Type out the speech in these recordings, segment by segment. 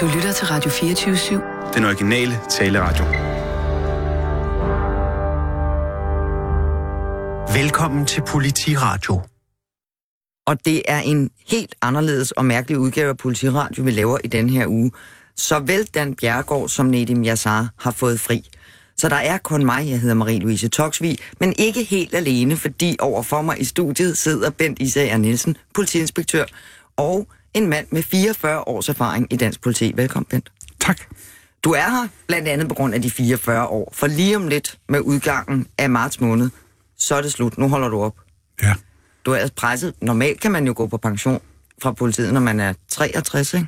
Du lytter til Radio 24-7. Den originale taleradio. Velkommen til Politiradio. Og det er en helt anderledes og mærkelig udgave af Politiradio, vi laver i den her uge. Såvel Dan Bjergård som Nedim Yassar har fået fri. Så der er kun mig, jeg hedder Marie-Louise Toksvig, men ikke helt alene, fordi overfor mig i studiet sidder Bent Isager Nielsen, politiinspektør, og en mand med 44 års erfaring i dansk politi. Velkommen, Bent. Tak. Du er her blandt andet på grund af de 44 år, for lige om lidt med udgangen af marts måned, så er det slut. Nu holder du op. Ja. Du er altså presset. Normalt kan man jo gå på pension fra politiet, når man er 63, ikke?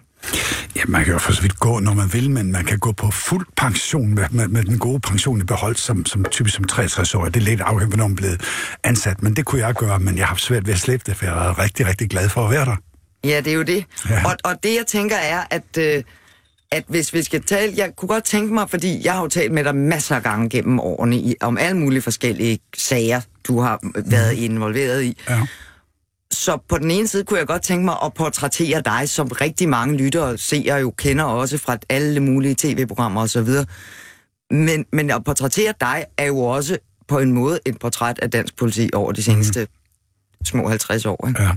Ja, man kan jo for så vidt gå, når man vil, men man kan gå på fuld pension med, med, med den gode pension i behold, som, som typisk som 63 år. Det er lidt afhængigt, hvornår man blevet ansat, men det kunne jeg gøre, men jeg har haft svært ved at slippe det, for jeg er rigtig, rigtig glad for at være der. Ja, det er jo det. Ja. Og, og det, jeg tænker, er, at, øh, at hvis vi skal tale... Jeg kunne godt tænke mig, fordi jeg har jo talt med dig masser af gange gennem årene i, om alle mulige forskellige sager, du har været involveret i. Ja. Så på den ene side kunne jeg godt tænke mig at portrættere dig, som rigtig mange lyttere og seere jo kender også fra alle mulige tv-programmer osv. Men, men at portrættere dig er jo også på en måde et portræt af dansk politi over de seneste mm. små 50 år. Ikke? Ja.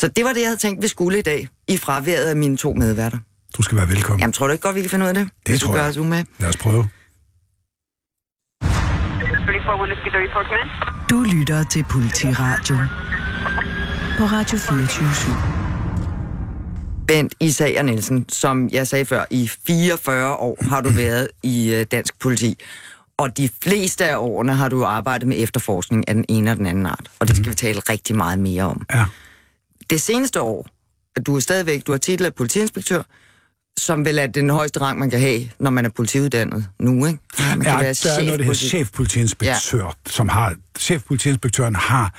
Så det var det, jeg havde tænkt, vi skulle i dag, i fraværet af mine to medværter. Du skal være velkommen. Jamen, tror du ikke godt, vi kan finde ud af det? Det tror jeg. os umage? Lad os prøve. Du lytter til Politiradio på Radio 24 Bent Isager Nielsen, som jeg sagde før, i 44 år har du været i øh, dansk politi. Og de fleste af årene har du arbejdet med efterforskning af den ene og den anden art. Og det skal vi tale rigtig meget mere om. Ja. Det seneste år, at du er stadigvæk, du har titel af politiinspektør, som vel er den højeste rang, man kan have, når man er politiuddannet nu, ikke? Man Ja, der er noget, der hedder chefpolitiinspektør, ja. som har, chefpolitiinspektøren har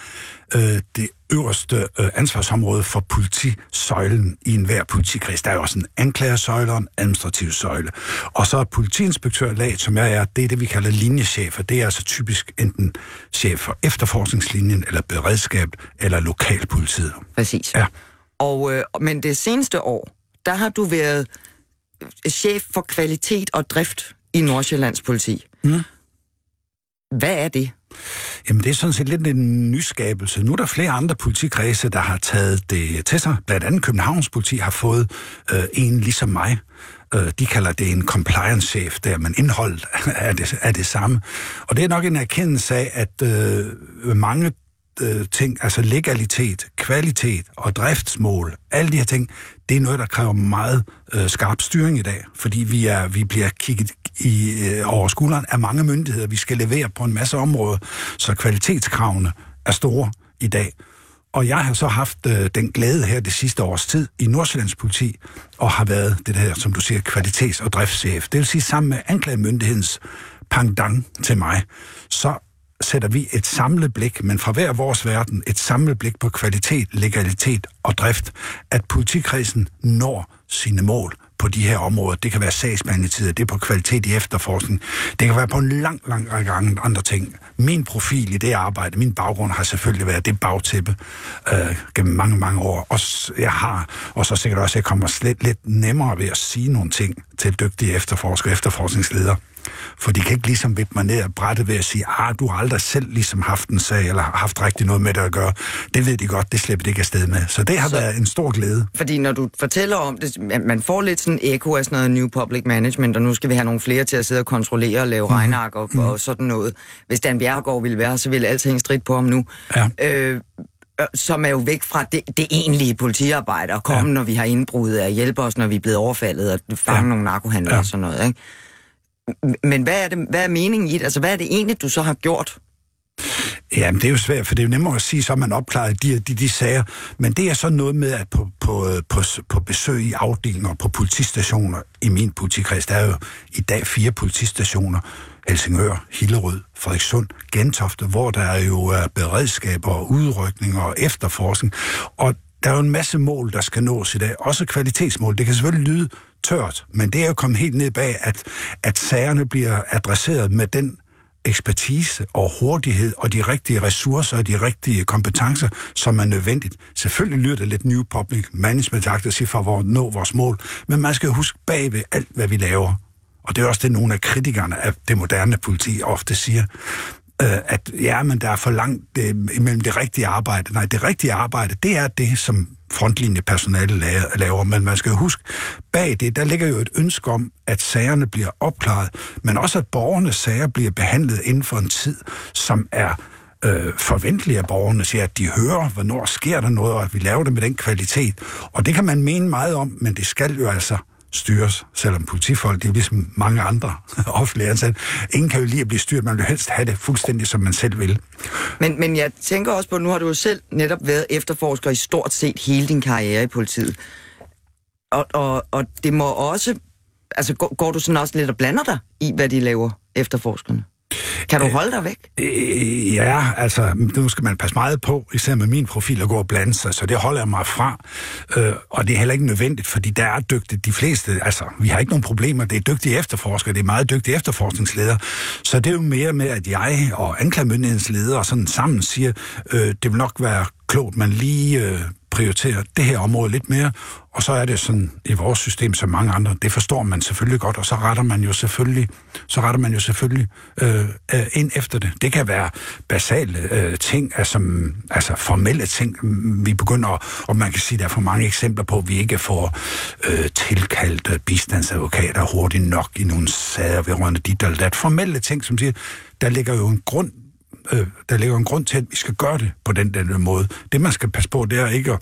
øh, det øverste øh, ansvarsområde for politisøjlen i enhver politikreds. Der er jo også en anklagersøjle og en administrativ søjle. Og så er politiinspektør lag, som jeg er, det er det, vi kalder linjechefer. Det er altså typisk enten chef for efterforskningslinjen, eller beredskab, eller lokalpolitiet. Præcis. Ja. Og, øh, men det seneste år, der har du været chef for kvalitet og drift i Nordsjællands politi. Mm. Hvad er det? Jamen, det er sådan set lidt en nyskabelse. Nu er der flere andre politikredse, der har taget det til sig. Blandt andet Københavns politi har fået øh, en ligesom mig. Øh, de kalder det en compliance-chef der, men indholdet er det, er det samme. Og det er nok en erkendelse af, at øh, mange øh, ting, altså legalitet, kvalitet og driftsmål, alle de her ting, det er noget, der kræver meget øh, skarp styring i dag, fordi vi, er, vi bliver kigget i, øh, over skulderen af mange myndigheder. Vi skal levere på en masse områder, så kvalitetskravene er store i dag. Og jeg har så haft øh, den glæde her det sidste års tid i Nordsjællands politi, og har været det her, som du siger, kvalitets- og driftschef. Det vil sige, sammen med anklagemyndighedens pangdang til mig, så sætter vi et samlet blik, men fra hver vores verden, et samlet blik på kvalitet, legalitet og drift, at politikredsen når sine mål på de her områder. Det kan være sagsbehandlingstider, det er på kvalitet i efterforskning, det kan være på en lang, lang række andre ting. Min profil i det arbejde, min baggrund har selvfølgelig været det bagtæppe øh, gennem mange, mange år. Og jeg har, og så sikkert også, at jeg kommer slet lidt nemmere ved at sige nogle ting til dygtige efterforskere og efterforskningsledere. For de kan ikke ligesom vippe mig ned og brætte ved at sige, ah, du har aldrig selv ligesom haft en sag, eller haft rigtig noget med det at gøre. Det ved de godt, det slipper de ikke afsted med. Så det har Så- været en stor glæde. Fordi når du fortæller om det, man- får lidt sådan eko af sådan noget New Public Management, og nu skal vi have nogle flere til at sidde og kontrollere og lave mm. regnark og, mm. og sådan noget. Hvis Dan Bjerregaard ville være, så ville alting stridt på ham nu. Ja. Øh, som er jo væk fra det, det egentlige politiarbejde, og komme, ja. når vi har indbrud, og hjælpe os, når vi er blevet overfaldet, og fange ja. Nogle narkohandlere Ja. og sådan noget. Ikke? Men hvad er, det, hvad er meningen i det? Altså, hvad er det egentlig, du så har gjort? Jamen, det er jo svært, for det er jo nemmere at sige, så man opklaret de, de, de sager. Men det er så noget med, at på, på, på, på besøg i afdelinger, på politistationer i min politikreds, der er jo i dag fire politistationer. Helsingør, Hillerød, Frederikssund, Gentofte, hvor der er jo uh, beredskaber og udrykninger og efterforskning. Og der er jo en masse mål, der skal nås i dag. Også kvalitetsmål. Det kan selvfølgelig lyde tørt, men det er jo kommet helt ned bag, at, at sagerne bliver adresseret med den ekspertise og hurtighed og de rigtige ressourcer og de rigtige kompetencer, som er nødvendigt. Selvfølgelig lyder det lidt new public management at sige for at nå vores mål, men man skal huske bag ved alt, hvad vi laver. Og det er også det, nogle af kritikerne af det moderne politi ofte siger øh, at ja, men der er for langt øh, imellem det rigtige arbejde. Nej, det rigtige arbejde, det er det, som frontlinjepersonale laver, men man skal huske, bag det, der ligger jo et ønske om, at sagerne bliver opklaret, men også at borgernes sager bliver behandlet inden for en tid, som er øh, forventelige af borgerne, siger, at de hører, hvornår sker der noget, og at vi laver det med den kvalitet. Og det kan man mene meget om, men det skal jo altså styres, selvom politifolk, det er ligesom mange andre offentlige ansatte. Ingen kan jo lige at blive styret, man vil helst have det fuldstændig, som man selv vil. Men, men jeg tænker også på, nu har du jo selv netop været efterforsker i stort set hele din karriere i politiet. Og, og, og det må også, altså går, går du sådan også lidt og blander dig i, hvad de laver, efterforskerne? Kan du øh, holde dig væk? Øh, ja, altså, nu skal man passe meget på, især med min profil, at gå og blande sig, så det holder jeg mig fra. Øh, og det er heller ikke nødvendigt, fordi der er dygtige, de fleste, altså, vi har ikke nogen problemer, det er dygtige efterforskere, det er meget dygtige efterforskningsledere, så det er jo mere med, at jeg og anklagemyndighedens ledere sådan sammen siger, øh, det vil nok være klogt, man lige øh, prioriterer det her område lidt mere, og så er det sådan i vores system som mange andre, det forstår man selvfølgelig godt, og så retter man jo selvfølgelig, så retter man jo selvfølgelig øh, øh, ind efter det. Det kan være basale øh, ting, altså, altså formelle ting, mm, vi begynder, og man kan sige, der er for mange eksempler på, at vi ikke får øh, tilkaldt øh, bistandsadvokater hurtigt nok i nogle sager vedrørende dit eller dat. Formelle ting, som siger, der ligger jo en grund øh, der ligger en grund til, at vi skal gøre det på den der måde. Det, man skal passe på, det er ikke at,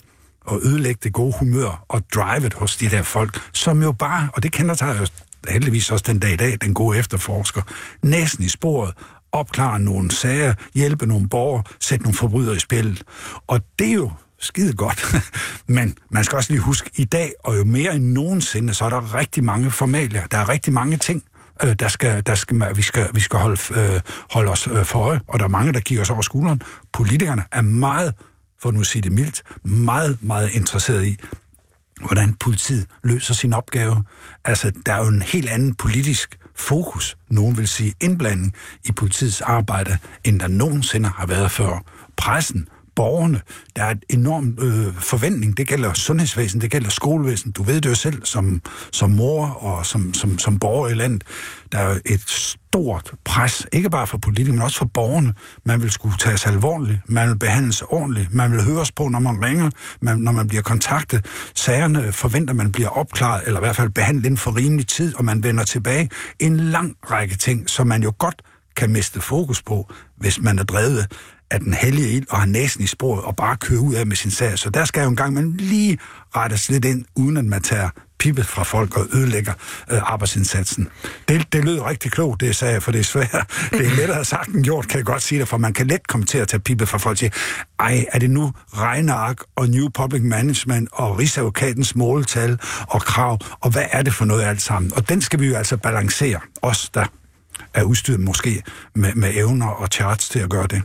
at ødelægge det gode humør og drive hos de der folk, som jo bare, og det kender sig jo heldigvis også den dag i dag, den gode efterforsker, næsten i sporet, opklare nogle sager, hjælpe nogle borgere, sætte nogle forbrydere i spil. Og det er jo skide godt. Men man skal også lige huske, i dag, og jo mere end nogensinde, så er der rigtig mange formalier. Der er rigtig mange ting, øh, der skal, der skal, vi, skal, vi skal holde, øh, holde os øh, for øje, og der er mange, der kigger os over skulderen. Politikerne er meget, for nu at sige det mildt, meget, meget interesseret i, hvordan politiet løser sin opgave. Altså, der er jo en helt anden politisk fokus, nogen vil sige indblanding i politiets arbejde, end der nogensinde har været før. Pressen borgerne. Der er et enorm øh, forventning. Det gælder sundhedsvæsen, det gælder skolevæsen. Du ved det jo selv som, som mor og som, som, som borger i landet. Der er et stort pres, ikke bare for politikere, men også for borgerne. Man vil skulle tages alvorligt, man vil behandles ordentligt, man vil høres på, når man ringer, man, når man bliver kontaktet. Sagerne forventer, man bliver opklaret, eller i hvert fald behandlet inden for rimelig tid, og man vender tilbage. En lang række ting, som man jo godt kan miste fokus på, hvis man er drevet af den hellige ild og har næsen i sporet og bare kører ud af med sin sag. Så der skal jo en gang man lige rettes lidt ind, uden at man tager pippet fra folk og ødelægger øh, arbejdsindsatsen. Det, det lød rigtig klogt, det sagde jeg, for det er svært. Det er lettere sagt end gjort, kan jeg godt sige det, for man kan let komme til at tage pippet fra folk og sige, ej, er det nu regneark og New Public Management og Rigsadvokatens måltal og krav, og hvad er det for noget alt sammen? Og den skal vi jo altså balancere, os der er udstyret måske med, med evner og charts til at gøre det.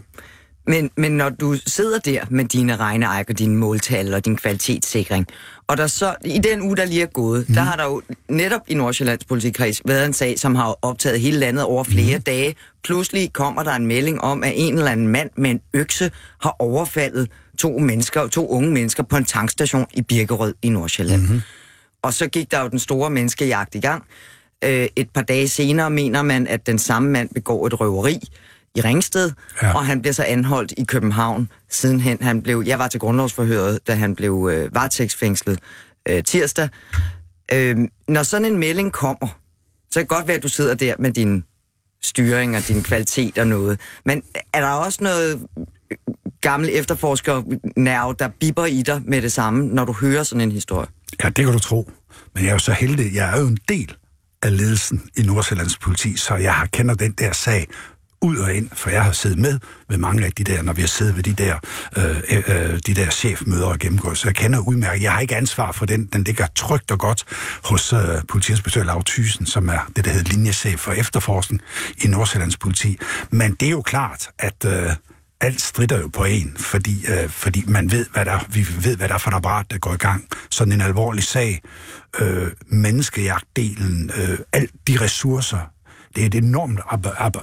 Men, men når du sidder der med dine regneark og dine måltal og din kvalitetssikring, og der så, i den uge, der lige er gået, mm. der har der jo netop i Nordsjællands politikreds været en sag, som har optaget hele landet over flere mm. dage. Pludselig kommer der en melding om, at en eller anden mand med en økse har overfaldet to mennesker, to unge mennesker på en tankstation i Birkerød i Nordsjælland. Mm. Og så gik der jo den store menneskejagt i gang. Øh, et par dage senere mener man, at den samme mand begår et røveri i Ringsted, ja. og han bliver så anholdt i København sidenhen. Han blev, jeg var til grundlovsforhøret, da han blev øh, varetægtsfængslet øh, tirsdag. Øh, når sådan en melding kommer, så kan det godt være, at du sidder der med din styring og din kvalitet og noget. Men er der også noget gammel efterforsker nerv, der bipper i dig med det samme, når du hører sådan en historie? Ja, det kan du tro. Men jeg er jo så heldig, jeg er jo en del af ledelsen i Nordsjællands politi, så jeg har kender den der sag ud og ind, for jeg har siddet med ved mange af de der, når vi har siddet ved de der, øh, øh, øh, de der chefmøder og gennemgået, så jeg kender udmærket. Jeg har ikke ansvar for den. Den ligger trygt og godt hos øh, politiinspektør Lav Thysen, som er det, der hedder linjechef for efterforskning i Nordsjællands politi. Men det er jo klart, at øh, alt strider jo på en, fordi, øh, fordi man ved, hvad der, vi ved, hvad der er for et apparat, der går i gang. Sådan en alvorlig sag, øh, menneskejagtdelen, øh, alt de ressourcer, det er et enormt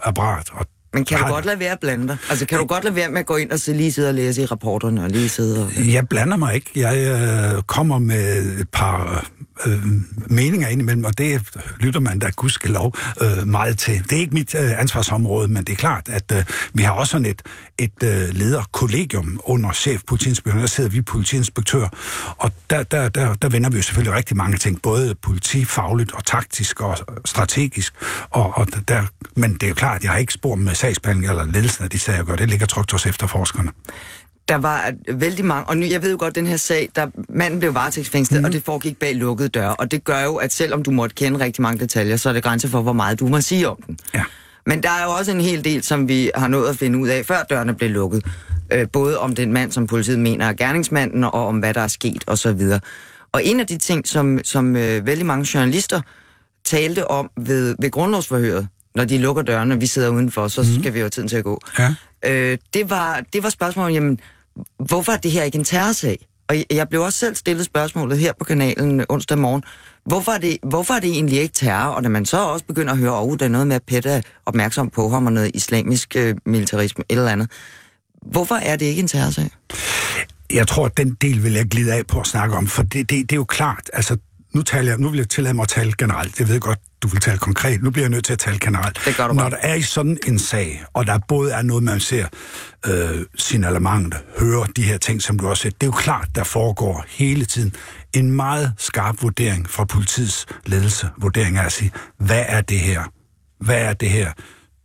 apparat, og Men kan du godt lade være at blande dig? Altså, kan du godt lade være med at gå ind og så lige sidde og læse i rapporterne og lige sidde og... Jeg blander mig ikke. Jeg øh, kommer med et par øh, meninger indimellem, og det lytter man da gudskelov øh, meget til. Det er ikke mit øh, ansvarsområde, men det er klart, at øh, vi har også sådan et, et øh, lederkollegium under chef politiinspektør. Der sidder vi politiinspektør, og der, der, der, der vender vi jo selvfølgelig rigtig mange ting, både politifagligt og taktisk og strategisk. Og, og der, men det er jo klart, at jeg har ikke spor med sagsbehandling eller ledelsen af de sager, jeg gør. Det ligger trygt hos efterforskerne. Der var vældig mange, og nu, jeg ved jo godt, den her sag, der manden blev varetægtsfængslet, mm. og det foregik bag lukkede døre, og det gør jo, at selvom du måtte kende rigtig mange detaljer, så er det grænser for, hvor meget du må sige om den. Ja. Men der er jo også en hel del, som vi har nået at finde ud af, før dørene blev lukket. Øh, både om den mand, som politiet mener er gerningsmanden, og om hvad der er sket osv. Og en af de ting, som, som øh, vældig mange journalister talte om ved, ved grundlovsforhøret, når de lukker dørene, vi sidder udenfor, så mm. skal vi jo have tiden til at gå. Ja. Øh, det, var, det var spørgsmålet, jamen, hvorfor er det her ikke en terrorsag? Og jeg- blev også selv stillet spørgsmålet her på kanalen onsdag morgen. Hvorfor er, det, hvorfor er det egentlig ikke terror? Og når man så også begynder at høre, at oh, der er noget med, at PET er opmærksom på ham og noget islamisk øh, militarisme eller andet. Hvorfor er det ikke en terrorsag? Jeg tror, at den del vil jeg glide af på at snakke om, for det, det, det er jo klart, altså nu, taler jeg, nu vil jeg tillade mig at tale generelt. Jeg ved godt, du vil tale konkret. Nu bliver jeg nødt til at tale generelt. Det gør du Når godt. der er i sådan en sag, og der både er noget, man ser øh, signalementet, hører de her ting, som du også siger, det er jo klart, der foregår hele tiden en meget skarp vurdering fra politiets ledelse. Vurdering er at sige, hvad er det her? Hvad er det her?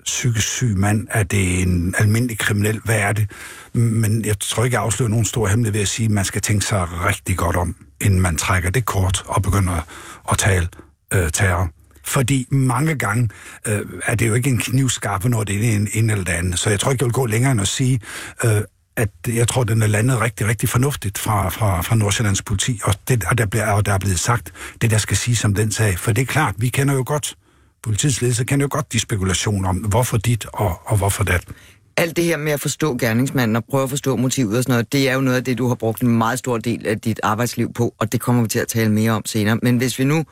psykisk syg mand? Er det en almindelig kriminel? Hvad er det? Men jeg tror ikke, jeg afslører nogen stor hemmelighed ved at sige, at man skal tænke sig rigtig godt om, inden man trækker det kort og begynder at tale øh, terror. Fordi mange gange øh, er det jo ikke en knivskarp, når det er en, en eller anden. Så jeg tror ikke, jeg vil gå længere end at sige, øh, at jeg tror, den er landet rigtig, rigtig fornuftigt fra, fra, fra Nordsjællands politi, og, det, og, der bliver, og der er blevet sagt det, der skal sige som den sag. For det er klart, vi kender jo godt, politiets ledelse kender jo godt de spekulationer om, hvorfor dit og, og hvorfor dat. Alt det her med at forstå gerningsmanden og prøve at forstå motivet og sådan noget, det er jo noget af det, du har brugt en meget stor del af dit arbejdsliv på, og det kommer vi til at tale mere om senere. Men hvis vi nu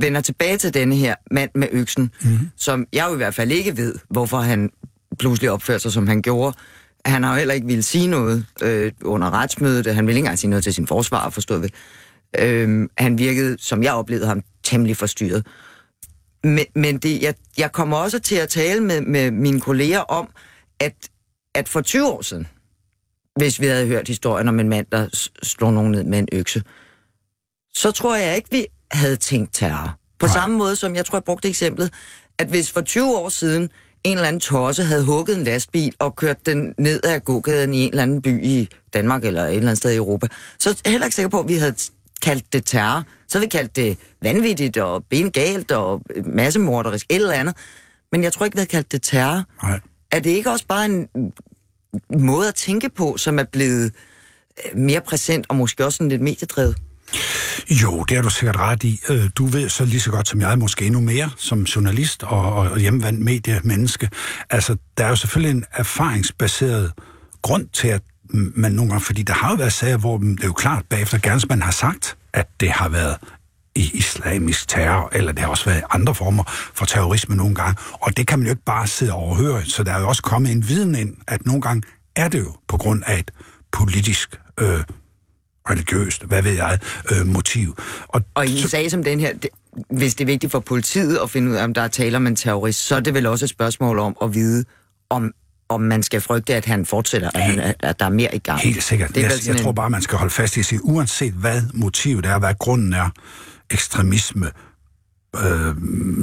vender tilbage til denne her mand med øksen, mm-hmm. som jeg jo i hvert fald ikke ved, hvorfor han pludselig opførte sig, som han gjorde. Han har jo heller ikke ville sige noget øh, under retsmødet. Han ville ikke engang sige noget til sin forsvar, forstået ved. Øh, han virkede, som jeg oplevede ham, temmelig forstyrret. Men, men det, jeg, jeg kommer også til at tale med, med mine kolleger om, at, at for 20 år siden, hvis vi havde hørt historien om en mand, der slog nogen ned med en økse, så tror jeg ikke, vi havde tænkt terror. På Nej. samme måde som jeg tror, jeg brugte eksemplet, at hvis for 20 år siden en eller anden tosse havde hugget en lastbil og kørt den ned ad gågaden i en eller anden by i Danmark eller et eller andet sted i Europa, så er jeg heller ikke sikker på, at vi havde kaldt det terror. Så vi kaldt det vanvittigt og bengalt og massemorderisk, et eller andet. Men jeg tror ikke, vi havde kaldt det terror. Nej. Er det ikke også bare en måde at tænke på, som er blevet øh, mere præsent og måske også sådan lidt mediedrevet? Jo, det er du sikkert ret i. Øh, du ved så lige så godt som jeg, måske endnu mere, som journalist og, og hjemmevandt mediemenneske. Altså, der er jo selvfølgelig en erfaringsbaseret grund til, at man nogle gange, fordi der har jo været sager, hvor det er jo klart bagefter, gerningsmanden har sagt, at det har været i islamisk terror, eller det har også været andre former for terrorisme nogle gange. Og det kan man jo ikke bare sidde og overhøre. Så der er jo også kommet en viden ind, at nogle gange er det jo på grund af et politisk øh, religiøst, hvad ved jeg, øh, motiv. Og, Og i en sag som den her, det, hvis det er vigtigt for politiet at finde ud af, om der er tale om en terrorist, så er det vel også et spørgsmål om at vide, om, om man skal frygte, at han fortsætter, at, han, at- der er mere i gang. Helt sikkert. Det er jeg, jeg sådan tror en- bare, man skal holde fast i at sige, uanset hvad motivet er, hvad grunden er, ekstremisme, øh,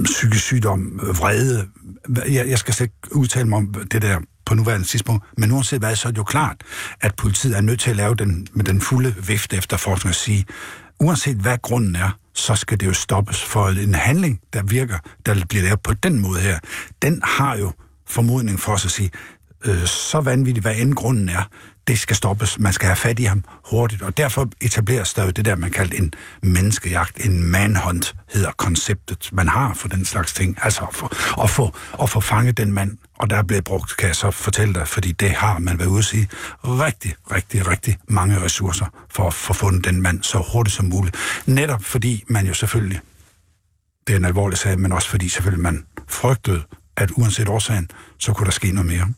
psykisk sygdom, vrede, jeg, jeg skal slet ikke udtale mig om det der på nuværende tidspunkt, men uanset hvad, så er det jo klart, at politiet er nødt til at lave den med den fulde vifte efter forskning og sige, uanset hvad grunden er, så skal det jo stoppes for en handling, der virker, der bliver lavet på den måde her. Den har jo formodning for os at sige, øh, så vanvittigt, hvad end grunden er, det skal stoppes. Man skal have fat i ham hurtigt, og derfor etableres der jo det der, man kalder en menneskejagt, en manhunt, hedder konceptet, man har for den slags ting. Altså at få, at få, at få fanget den mand, og der er blevet brugt, kan jeg så fortælle dig, fordi det har man været ude at sige, rigtig, rigtig, rigtig mange ressourcer for at få fundet den mand så hurtigt som muligt. Netop fordi man jo selvfølgelig det er en alvorlig sag, men også fordi selvfølgelig man frygtede, at uanset årsagen, så kunne der ske noget mere.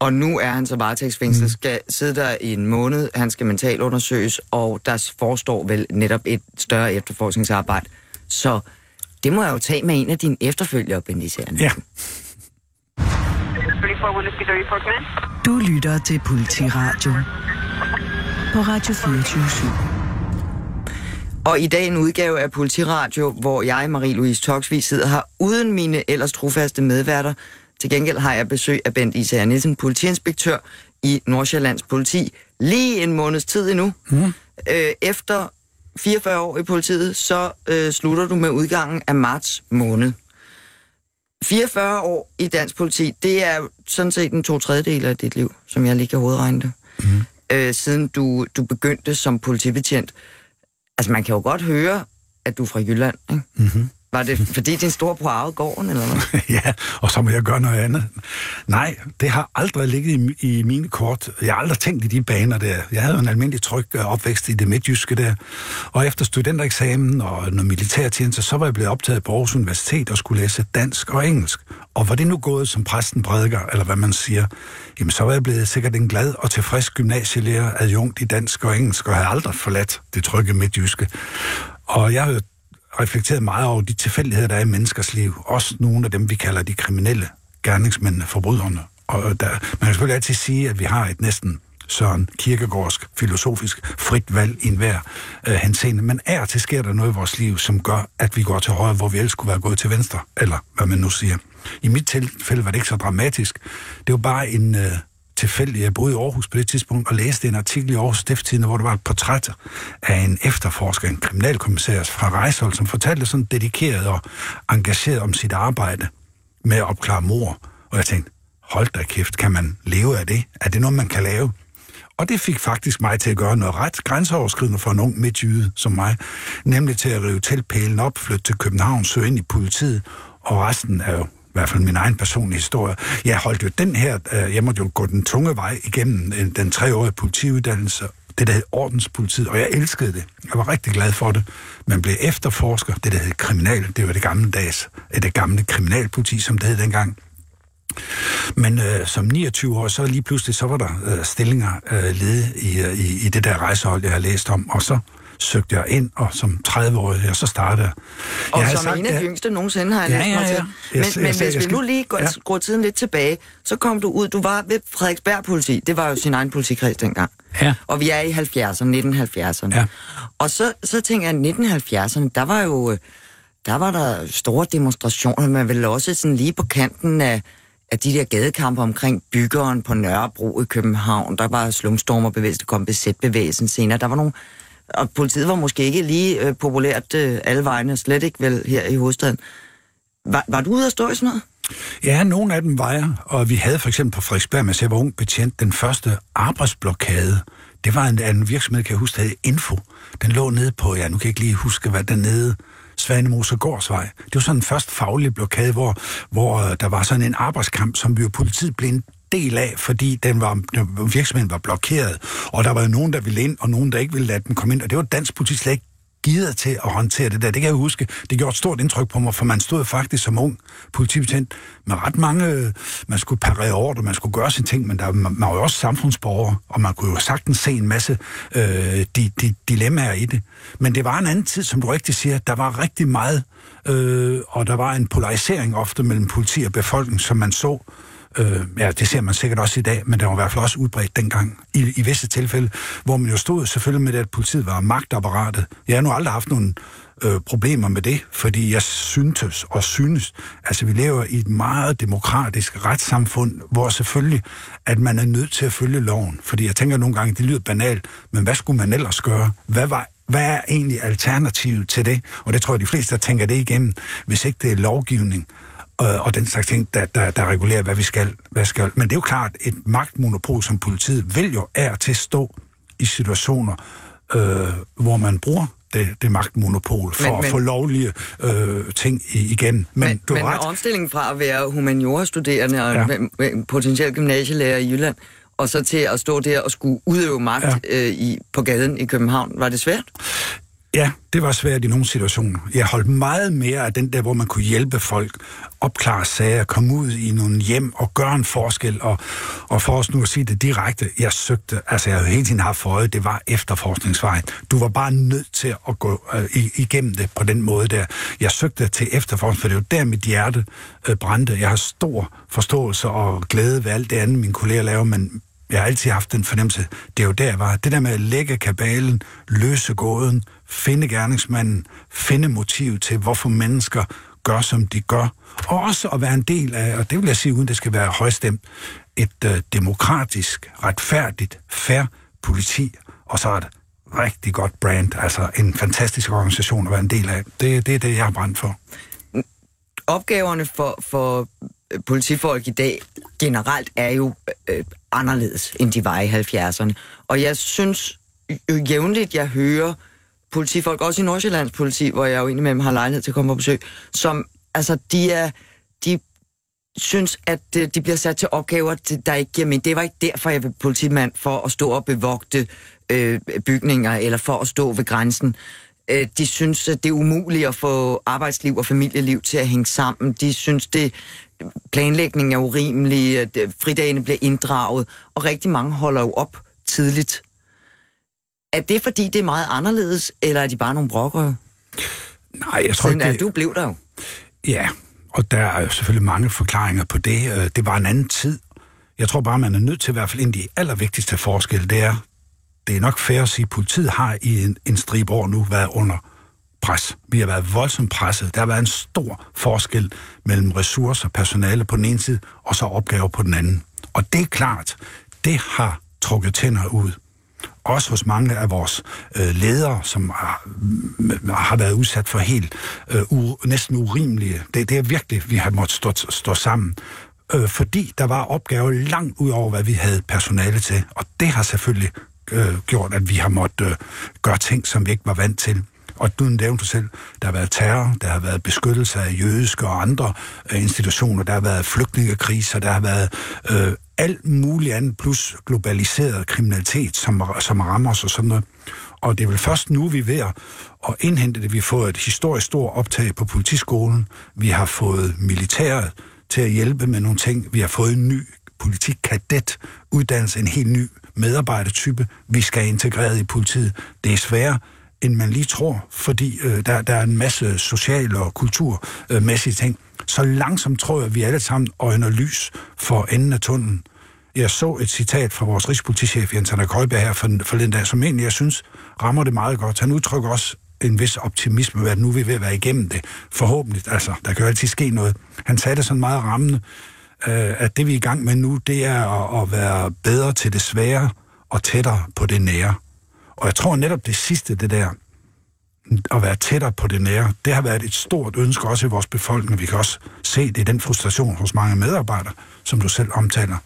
Og nu er han så varetægtsfængslet, mm. skal sidde der i en måned, han skal mentalundersøges, og der forestår vel netop et større efterforskningsarbejde. Så det må jeg jo tage med en af dine efterfølgere, Benny Ja. Du lytter til Politiradio på Radio 24 Og i dag en udgave af Politiradio, hvor jeg, Marie-Louise Toksvig, sidder her uden mine ellers trofaste medværter. Til gengæld har jeg besøg af Bent Især Nielsen, politiinspektør i Nordsjællands politi, lige en måneds tid endnu. Mm. Øh, efter 44 år i politiet, så øh, slutter du med udgangen af marts måned. 44 år i dansk politi, det er sådan set en to tredjedel af dit liv, som jeg lige kan hovedregne det. Mm. Øh, siden du, du begyndte som politibetjent. Altså, man kan jo godt høre, at du er fra Jylland, ikke? Mm-hmm. Var det fordi din storebror arvede gården, eller hvad? ja, og så må jeg gøre noget andet. Nej, det har aldrig ligget i, i mine kort. Jeg har aldrig tænkt i de baner der. Jeg havde en almindelig tryg øh, opvækst i det midtjyske der. Og efter studentereksamen og noget militærtjeneste, så var jeg blevet optaget på Aarhus Universitet og skulle læse dansk og engelsk. Og var det nu gået, som præsten prædiker, eller hvad man siger, jamen så var jeg blevet sikkert en glad og tilfreds gymnasielærer adjunkt i dansk og engelsk, og havde aldrig forladt det trygge midtjyske. Og jeg har reflekteret meget over de tilfældigheder, der er i menneskers liv. Også nogle af dem, vi kalder de kriminelle gerningsmændene, forbryderne. Og øh, der, man kan selvfølgelig altid sige, at vi har et næsten Søren Kirkegårdsk, filosofisk frit valg i enhver øh, henseende. Men er til sker der noget i vores liv, som gør, at vi går til højre, hvor vi ellers skulle være gået til venstre, eller hvad man nu siger. I mit tilfælde var det ikke så dramatisk. Det var bare en, øh, tilfældigt. Jeg boede i Aarhus på det tidspunkt og læste en artikel i Aarhus Stifttidende, hvor der var et portræt af en efterforsker, en kriminalkommissær fra Rejshold, som fortalte sådan dedikeret og engageret om sit arbejde med at opklare mor. Og jeg tænkte, hold da kæft, kan man leve af det? Er det noget, man kan lave? Og det fik faktisk mig til at gøre noget ret grænseoverskridende for en ung midtjyde som mig, nemlig til at rive teltpælen op, flytte til København, søge ind i politiet, og resten er jo hvert fald min egen personlige historie. Jeg holdt jo den her, øh, jeg måtte jo gå den tunge vej igennem den, den treårige politiuddannelse, det der hed ordenspolitiet, og jeg elskede det. Jeg var rigtig glad for det. Man blev efterforsker, det der hed kriminal, det var det gamle dags, øh, det gamle kriminalpoliti, som det hed dengang. Men øh, som 29 år, så lige pludselig, så var der øh, stillinger øh, ledige i, øh, i, i det der rejsehold, jeg har læst om, og så søgte jeg ind, og som 30-årig, ja, så startede jeg. Og jeg som sagt, en af de yngste nogensinde har jeg ja, ja, ja. til. Men, jeg, men jeg, hvis jeg, vi nu lige går, ja. går tiden lidt tilbage, så kom du ud, du var ved Frederiksberg politi, det var jo sin egen politikreds dengang. Ja. Og vi er i 70'erne, 1970'erne. Ja. Og så, så tænker jeg, 1970'erne, der var jo der var der store demonstrationer, men vel også sådan lige på kanten af, af de der gadekampe omkring byggeren på Nørrebro i København. Der var slumstormerbevægelsen, der kom besætbevægelsen senere. Der var nogle og politiet var måske ikke lige øh, populært øh, alle vegne, slet ikke vel her i hovedstaden. Var, var du ude at stå i sådan noget? Ja, nogle af dem var jeg, og vi havde for eksempel på Frederiksberg, mens jeg var ung betjent, den første arbejdsblokade. Det var en, en virksomhed, kan jeg huske, der hed Info. Den lå nede på, ja, nu kan jeg ikke lige huske, hvad den nede, Svanemose Gårdsvej. Det var sådan en først faglig blokade, hvor, hvor øh, der var sådan en arbejdskamp, som vi jo politiet blev en del af, fordi den var, virksomheden var blokeret, og der var nogen, der ville ind, og nogen, der ikke ville lade dem komme ind, og det var dansk politi slet ikke givet til at håndtere det der. Det kan jeg huske. Det gjorde et stort indtryk på mig, for man stod faktisk som ung politibetjent med ret mange... Øh, man skulle parere ordre, man skulle gøre sine ting, men der, man var jo også samfundsborger, og man kunne jo sagtens se en masse øh, de, de, dilemmaer i det. Men det var en anden tid, som du rigtig siger. Der var rigtig meget, øh, og der var en polarisering ofte mellem politi og befolkning, som man så Øh, ja, det ser man sikkert også i dag, men det var i hvert fald også udbredt dengang, i, i visse tilfælde, hvor man jo stod selvfølgelig med det, at politiet var magtapparatet. Jeg har nu aldrig haft nogen øh, problemer med det, fordi jeg syntes og synes, altså vi lever i et meget demokratisk retssamfund, hvor selvfølgelig, at man er nødt til at følge loven. Fordi jeg tænker nogle gange, det lyder banalt, men hvad skulle man ellers gøre? Hvad var hvad er egentlig alternativet til det? Og det tror jeg, de fleste, der tænker det igennem, hvis ikke det er lovgivning, øh, og den slags ting, der, der, der regulerer, hvad vi skal, hvad skal. Men det er jo klart, et magtmonopol som politiet vil jo er til at stå i situationer, øh, hvor man bruger det, det magtmonopol for men, men, at få lovlige øh, ting igen. Men, men, du men ret. omstillingen fra at være humaniora-studerende og ja. potentielt gymnasielærer i Jylland, og så til at stå der og skulle udøve magt ja. øh, i, på gaden i København, var det svært? Ja, det var svært i nogle situationer. Jeg holdt meget mere af den der, hvor man kunne hjælpe folk, opklare sager, komme ud i nogle hjem og gøre en forskel. Og, og for os nu at sige det direkte, jeg søgte, altså jeg havde hele tiden haft for øje, det var efterforskningsvejen. Du var bare nødt til at gå øh, igennem det på den måde der. Jeg søgte til efterforskning, for det var der mit hjerte øh, brændte. Jeg har stor forståelse og glæde ved alt det andet, mine kolleger laver, men jeg har altid haft den fornemmelse, det er jo der, jeg var. Det der med at lægge kabalen, løse gåden, finde gerningsmanden, finde motiv til, hvorfor mennesker gør, som de gør, og også at være en del af, og det vil jeg sige, uden det skal være højstemt, et øh, demokratisk, retfærdigt, fair politi, og så et rigtig godt brand, altså en fantastisk organisation at være en del af. Det, det er det, jeg har brændt for. Opgaverne for, for øh, politifolk i dag generelt er jo øh, øh anderledes, end de var i 70'erne. Og jeg synes jo jævnligt, jeg hører politifolk, også i Nordsjællands politi, hvor jeg jo indimellem har lejlighed til at komme på besøg, som, altså, de er, de synes, at de bliver sat til opgaver, der ikke giver mening. Det var ikke derfor, jeg blev politimand, for at stå og bevogte øh, bygninger, eller for at stå ved grænsen. Øh, de synes, at det er umuligt at få arbejdsliv og familieliv til at hænge sammen. De synes, det planlægningen er urimelig, at øh, fridagene bliver inddraget, og rigtig mange holder jo op tidligt. Er det fordi, det er meget anderledes, eller er de bare nogle brokker? Nej, jeg tror Siden, ikke... Det... Du blev der jo. Ja, og der er jo selvfølgelig mange forklaringer på det. Øh, det var en anden tid. Jeg tror bare, man er nødt til i hvert fald en af de allervigtigste forskelle, det er, det er nok fair at sige, at politiet har i en, en strib år nu været under pres. Vi har været voldsomt presset. Der har været en stor forskel mellem ressourcer personale på den ene side, og så opgaver på den anden. Og det er klart, det har trukket tænder ud. Også hos mange af vores øh, ledere, som har, øh, har været udsat for helt øh, u, næsten urimelige. Det, det er virkelig, vi har måttet stå, stå sammen. Øh, fordi der var opgaver langt ud over, hvad vi havde personale til. Og det har selvfølgelig øh, gjort, at vi har måttet øh, gøre ting, som vi ikke var vant til. Og du nævnte selv, der har været terror, der har været beskyttelse af jødiske og andre øh, institutioner, der har været flygtningekriser, der har været øh, alt muligt andet, plus globaliseret kriminalitet, som, som rammer os og sådan noget. Og det er vel først nu, vi er ved at indhente det. Vi har fået et historisk stort optag på politiskolen. Vi har fået militæret til at hjælpe med nogle ting. Vi har fået en ny politikadet uddannelse, en helt ny medarbejdertype, vi skal integrere i politiet. Det er svært end man lige tror, fordi øh, der, der er en masse sociale og kulturmæssige ting. Så langsomt tror jeg, at vi alle sammen øjner lys for enden af tunnelen. Jeg så et citat fra vores rigspolitichef Jens Anna Køjberg her for, for den dag, som egentlig, jeg synes, rammer det meget godt. Han udtrykker også en vis optimisme ved, at nu er vi ved at være igennem det. Forhåbentlig, altså, der kan jo altid ske noget. Han sagde det sådan meget rammende, øh, at det vi er i gang med nu, det er at, at være bedre til det svære og tættere på det nære. Og jeg tror netop det sidste, det der, at være tættere på det nære, det har været et stort ønske også i vores befolkning. Vi kan også se det i den frustration hos mange medarbejdere, som du selv omtaler.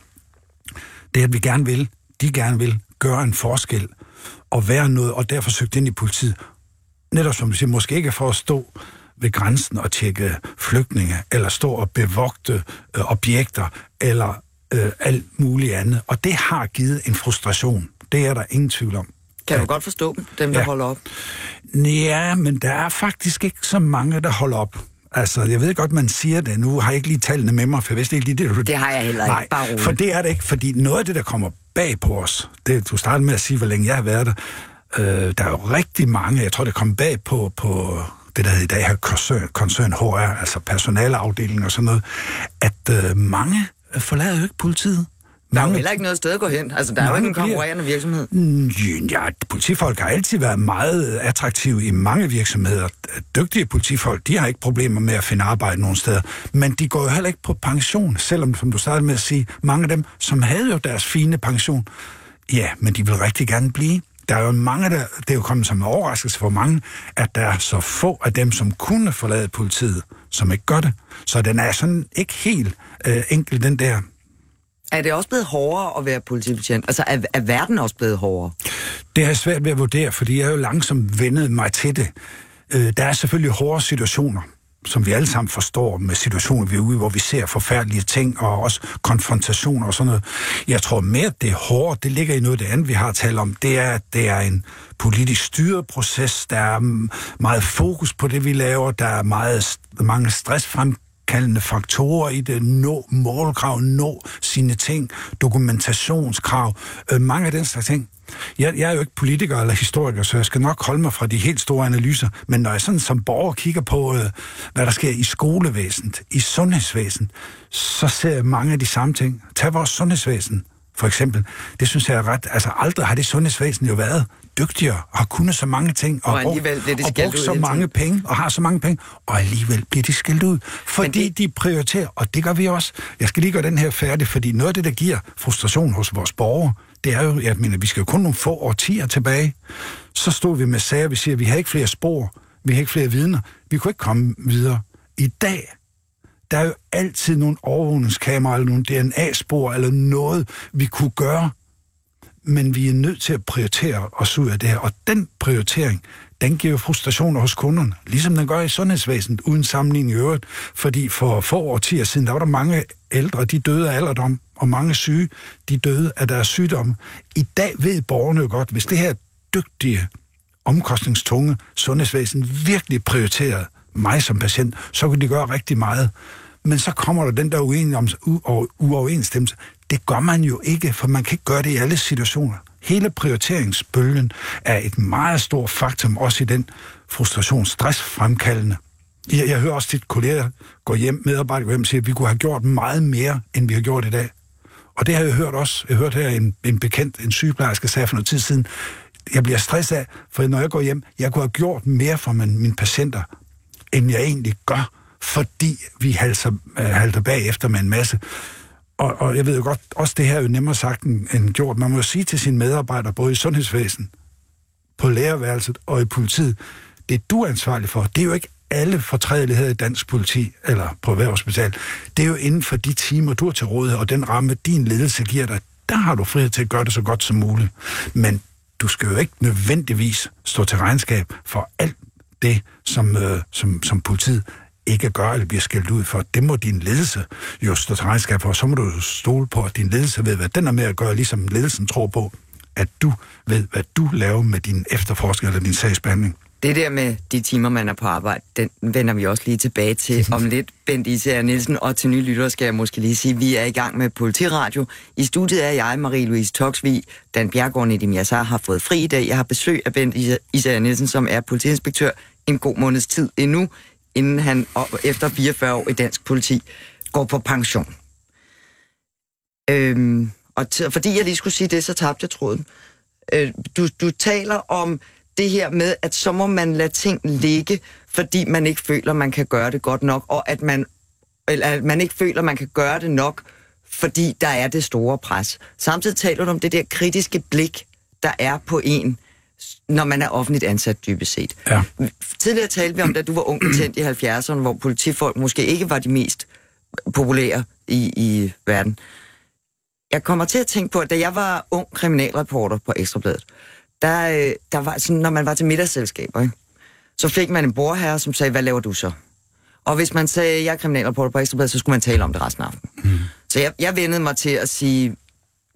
Det er, at vi gerne vil, de gerne vil, gøre en forskel og være noget, og derfor søgte ind i politiet. Netop som du siger, måske ikke for at stå ved grænsen og tjekke flygtninge, eller stå og bevogte øh, objekter, eller øh, alt muligt andet. Og det har givet en frustration. Det er der ingen tvivl om. Kan du godt forstå dem, der ja. holder op? Ja, men der er faktisk ikke så mange, der holder op. Altså, jeg ved godt, man siger det. Nu har jeg ikke lige tallene med mig, for jeg vidste ikke lige det. Du... Det har jeg heller ikke. Nej, Bare for det er det ikke, fordi noget af det, der kommer bag på os, det, du startede med at sige, hvor længe jeg har været der, øh, der er jo rigtig mange, jeg tror, det kommer bag på, på det, der hedder i dag her koncern, koncern HR, altså personaleafdeling og sådan noget, at øh, mange forlader jo ikke politiet. Der er jo heller ikke noget sted at gå hen. Altså, der er jo ikke en konkurrerende virksomhed. Mm, ja, politifolk har altid været meget attraktive i mange virksomheder. Dygtige politifolk, de har ikke problemer med at finde arbejde nogen steder. Men de går jo heller ikke på pension, selvom, som du startede med at sige, mange af dem, som havde jo deres fine pension, ja, men de vil rigtig gerne blive. Der er jo mange, der, det er jo kommet som en overraskelse for mange, at der er så få af dem, som kunne forlade politiet, som ikke gør det. Så den er sådan ikke helt øh, enkel, den der er det også blevet hårdere at være politibetjent? Altså, er, er verden også blevet hårdere? Det er svært ved at vurdere, fordi jeg er jo langsomt vendet mig til det. Øh, der er selvfølgelig hårde situationer. som vi alle sammen forstår med situationer, vi er ude, hvor vi ser forfærdelige ting, og også konfrontationer og sådan noget. Jeg tror mere, at det er hårdt, det ligger i noget af det andet, vi har talt om, det er, at det er en politisk styret proces, der er meget fokus på det, vi laver, der er meget, mange stressfrem kaldende faktorer i det, nå målkrav, nå sine ting, dokumentationskrav, øh, mange af den slags ting. Jeg, jeg er jo ikke politiker eller historiker, så jeg skal nok holde mig fra de helt store analyser, men når jeg sådan som borger kigger på, øh, hvad der sker i skolevæsenet, i sundhedsvæsenet, så ser jeg mange af de samme ting. Tag vores sundhedsvæsen, for eksempel. Det synes jeg er ret... Altså, aldrig har det sundhedsvæsen jo været dygtigere, og har kunnet så mange ting, og, Og alligevel bliver de og brugt så mange penge, og har så mange penge, og alligevel bliver de skældt ud. Fordi det- de prioriterer, og det gør vi også. Jeg skal lige gøre den her færdig, fordi noget af det, der giver frustration hos vores borgere, det er jo, jeg mener, vi skal jo kun nogle få årtier tilbage. Så stod vi med sager, vi siger, vi har ikke flere spor, vi har ikke flere vidner, vi kunne ikke komme videre. I dag, der er jo altid nogle overvågningskameraer, eller nogle DNA-spor, eller noget, vi kunne gøre, men vi er nødt til at prioritere os ud af det her. Og den prioritering, den giver frustrationer hos kunderne, ligesom den gør i sundhedsvæsenet, uden sammenligning i øvrigt. Fordi for få årtier siden, der var der mange ældre, de døde af alderdom, og mange syge, de døde af deres sygdomme. I dag ved borgerne jo godt, hvis det her dygtige, omkostningstunge sundhedsvæsen virkelig prioriterede mig som patient, så kunne de gøre rigtig meget. Men så kommer der den der uenighed om, u- og uoverensstemmelse. Det gør man jo ikke, for man kan ikke gøre det i alle situationer. Hele prioriteringsbølgen er et meget stort faktum, også i den frustration, stress fremkaldende. Jeg, jeg hører også dit kolleger gå hjem, medarbejdere hjem siger, at vi kunne have gjort meget mere, end vi har gjort i dag. Og det har jeg hørt også. Jeg hørte her en, en bekendt, en sygeplejerske, sagde for noget tid siden, jeg bliver stresset af, for når jeg går hjem, jeg kunne have gjort mere for min, mine patienter, end jeg egentlig gør, fordi vi halter, øh, halter bagefter med en masse. Og, og jeg ved jo godt, også det her er jo nemmere sagt end, gjort. Man må jo sige til sine medarbejdere, både i sundhedsvæsen, på lærerværelset og i politiet, det du er ansvarlig for. Det er jo ikke alle fortrædeligheder i dansk politi eller på erhvervshospital. Det er jo inden for de timer, du har til rådighed, og den ramme, din ledelse giver dig, der har du frihed til at gøre det så godt som muligt. Men du skal jo ikke nødvendigvis stå til regnskab for alt det, som, øh, som, som politiet ikke gør eller bliver skældt ud for. Det må din ledelse jo stå til regnskab for, så må du stole på, at din ledelse ved, hvad den er med at gøre, ligesom ledelsen tror på, at du ved, hvad du laver med din efterforskning eller din sagsbehandling. Det der med de timer, man er på arbejde, den vender vi også lige tilbage til om lidt. Bent Isager Nielsen, og til nye lyttere skal jeg måske lige sige, at vi er i gang med Politiradio. I studiet er jeg, Marie-Louise Toksvig. Dan Bjergård Nedim Yassar har fået fri i dag. Jeg har besøg af Bent Isager Nielsen, som er politiinspektør en god måneds tid endnu, inden han efter 44 år i dansk politi går på pension. Øhm, og t- fordi jeg lige skulle sige det, så tabte jeg tråden. Øh, du, du taler om det her med, at så må man lade ting ligge, fordi man ikke føler, man kan gøre det godt nok, og at man, eller at man ikke føler, man kan gøre det nok, fordi der er det store pres. Samtidig taler du om det der kritiske blik, der er på en, når man er offentligt ansat dybest set. Ja. Tidligere talte vi om, da du var ung betjent i 70'erne, hvor politifolk måske ikke var de mest populære i, i verden. Jeg kommer til at tænke på, at da jeg var ung kriminalreporter på Ekstrabladet, der, øh, der var sådan, når man var til middagsselskaber, ikke? så fik man en borherre, som sagde, hvad laver du så? Og hvis man sagde, jeg er kriminalreporter på Ekstrabladet, så skulle man tale om det resten af aftenen. Mm. Så jeg, jeg vendede mig til at sige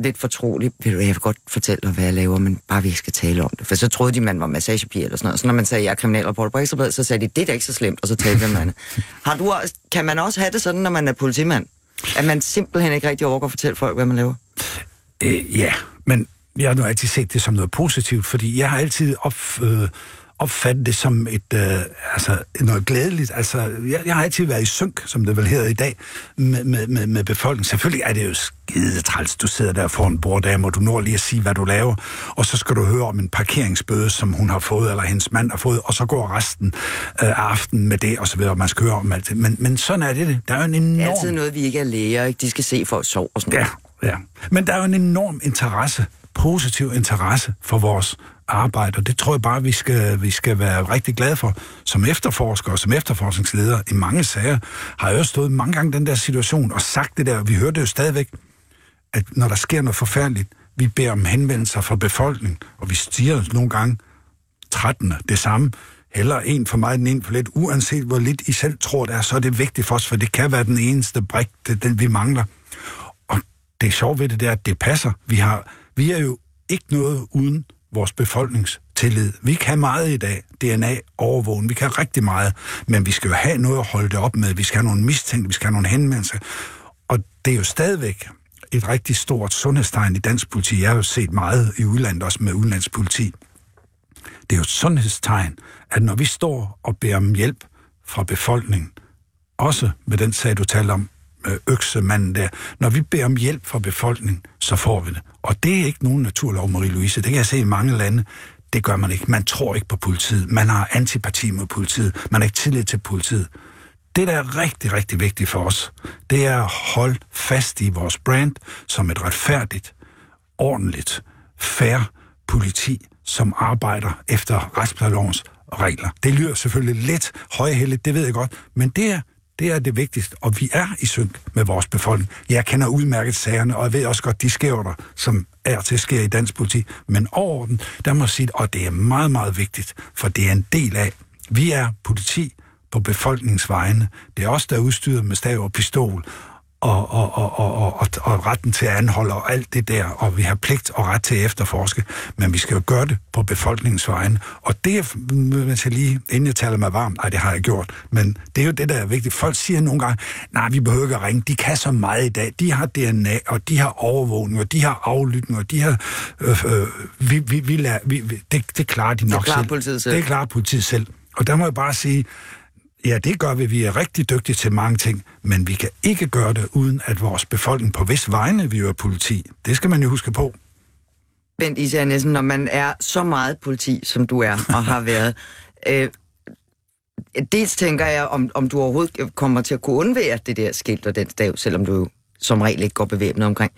lidt fortroligt, ved du, jeg vil godt fortælle dig, hvad jeg laver, men bare vi ikke skal tale om det. For så troede de, man var massagepige eller sådan noget. Så når man sagde, jeg er kriminalreporter på Ekstrabladet, så sagde de, det er da ikke så slemt, og så talte vi om andet. Har du også, kan man også have det sådan, når man er politimand? At man simpelthen ikke rigtig overgår at fortælle folk, hvad man laver? Øh, ja, men jeg har nu altid set det som noget positivt, fordi jeg har altid op, øh, opfattet det som et, øh, altså, noget glædeligt. Altså, jeg, jeg har altid været i synk, som det vel hedder i dag, med, med, med, med befolkningen. Selvfølgelig er det jo skide træls, du sidder der foran borddame, og du når lige at sige, hvad du laver, og så skal du høre om en parkeringsbøde, som hun har fået, eller hendes mand har fået, og så går resten øh, af aftenen med det, og så videre, og man skal høre om alt det. Men, men sådan er det. det. Der er jo en enorm... Det er altid noget, vi ikke er læger, ikke? De skal se folk sove og sådan Ja, noget. ja. Men der er jo en enorm interesse, positiv interesse for vores arbejde, og det tror jeg bare, vi skal, vi skal være rigtig glade for. Som efterforsker og som efterforskningsleder i mange sager, har jeg jo stået mange gange den der situation og sagt det der, og vi hører det jo stadigvæk, at når der sker noget forfærdeligt, vi beder om henvendelser fra befolkningen, og vi stiger nogle gange 13. det samme. Heller en for mig, den en for lidt. Uanset hvor lidt I selv tror, det er, så er det vigtigt for os, for det kan være den eneste brik, det, den vi mangler. Og det sjove ved det, der, at det passer. Vi, har, vi er jo ikke noget uden vores befolkningstillid. Vi kan meget i dag, DNA, overvågen, vi kan rigtig meget, men vi skal jo have noget at holde det op med. Vi skal have nogle mistænkte, vi skal have nogle henvendelser. Og det er jo stadigvæk et rigtig stort sundhedstegn i dansk politi. Jeg har jo set meget i udlandet, også med udenlandspoliti. Det er jo et sundhedstegn, at når vi står og beder om hjælp fra befolkningen, også med den sag, du talte om, Øh, øksemanden der. Når vi beder om hjælp fra befolkningen, så får vi det. Og det er ikke nogen naturlov, Marie-Louise. Det kan jeg se i mange lande. Det gør man ikke. Man tror ikke på politiet. Man har antipati mod politiet. Man har ikke tillid til politiet. Det, der er rigtig, rigtig vigtigt for os, det er at holde fast i vores brand som et retfærdigt, ordentligt, fair politi, som arbejder efter retsplejelovens regler. Det lyder selvfølgelig lidt højhældigt, det ved jeg godt, men det er det er det vigtigste, og vi er i synk med vores befolkning. Jeg kender udmærket sagerne, og jeg ved også godt de skævter, som er til sker i dansk politik, Men overordnet, der må jeg sige, og det er meget, meget vigtigt, for det er en del af, vi er politi på befolkningens vegne. Det er os, der er udstyret med stav og pistol, og, og, og, og, og, og retten til at anholde og alt det der, og vi har pligt og ret til at efterforske, men vi skal jo gøre det på befolkningens vegne. Og det er, hvis jeg lige, inden jeg taler mig varmt, nej, det har jeg gjort, men det er jo det, der er vigtigt. Folk siger nogle gange, nej, vi behøver ikke at ringe, de kan så meget i dag, de har DNA, og de har overvågning, og de har aflytning, og de har, øh, øh, vi, vi, vi, lader, vi, det, det klarer de nok det klarer selv. Politiet selv. Det klarer politiet selv. Og der må jeg bare sige, Ja, det gør vi. Vi er rigtig dygtige til mange ting, men vi kan ikke gøre det, uden at vores befolkning på vis vegne vi er politi. Det skal man jo huske på. Bent Især Nielsen, når man er så meget politi, som du er og har været, øh, dels tænker jeg, om, om du overhovedet kommer til at kunne undvære det der skilt og den stav, selvom du som regel ikke går bevæbnet omkring.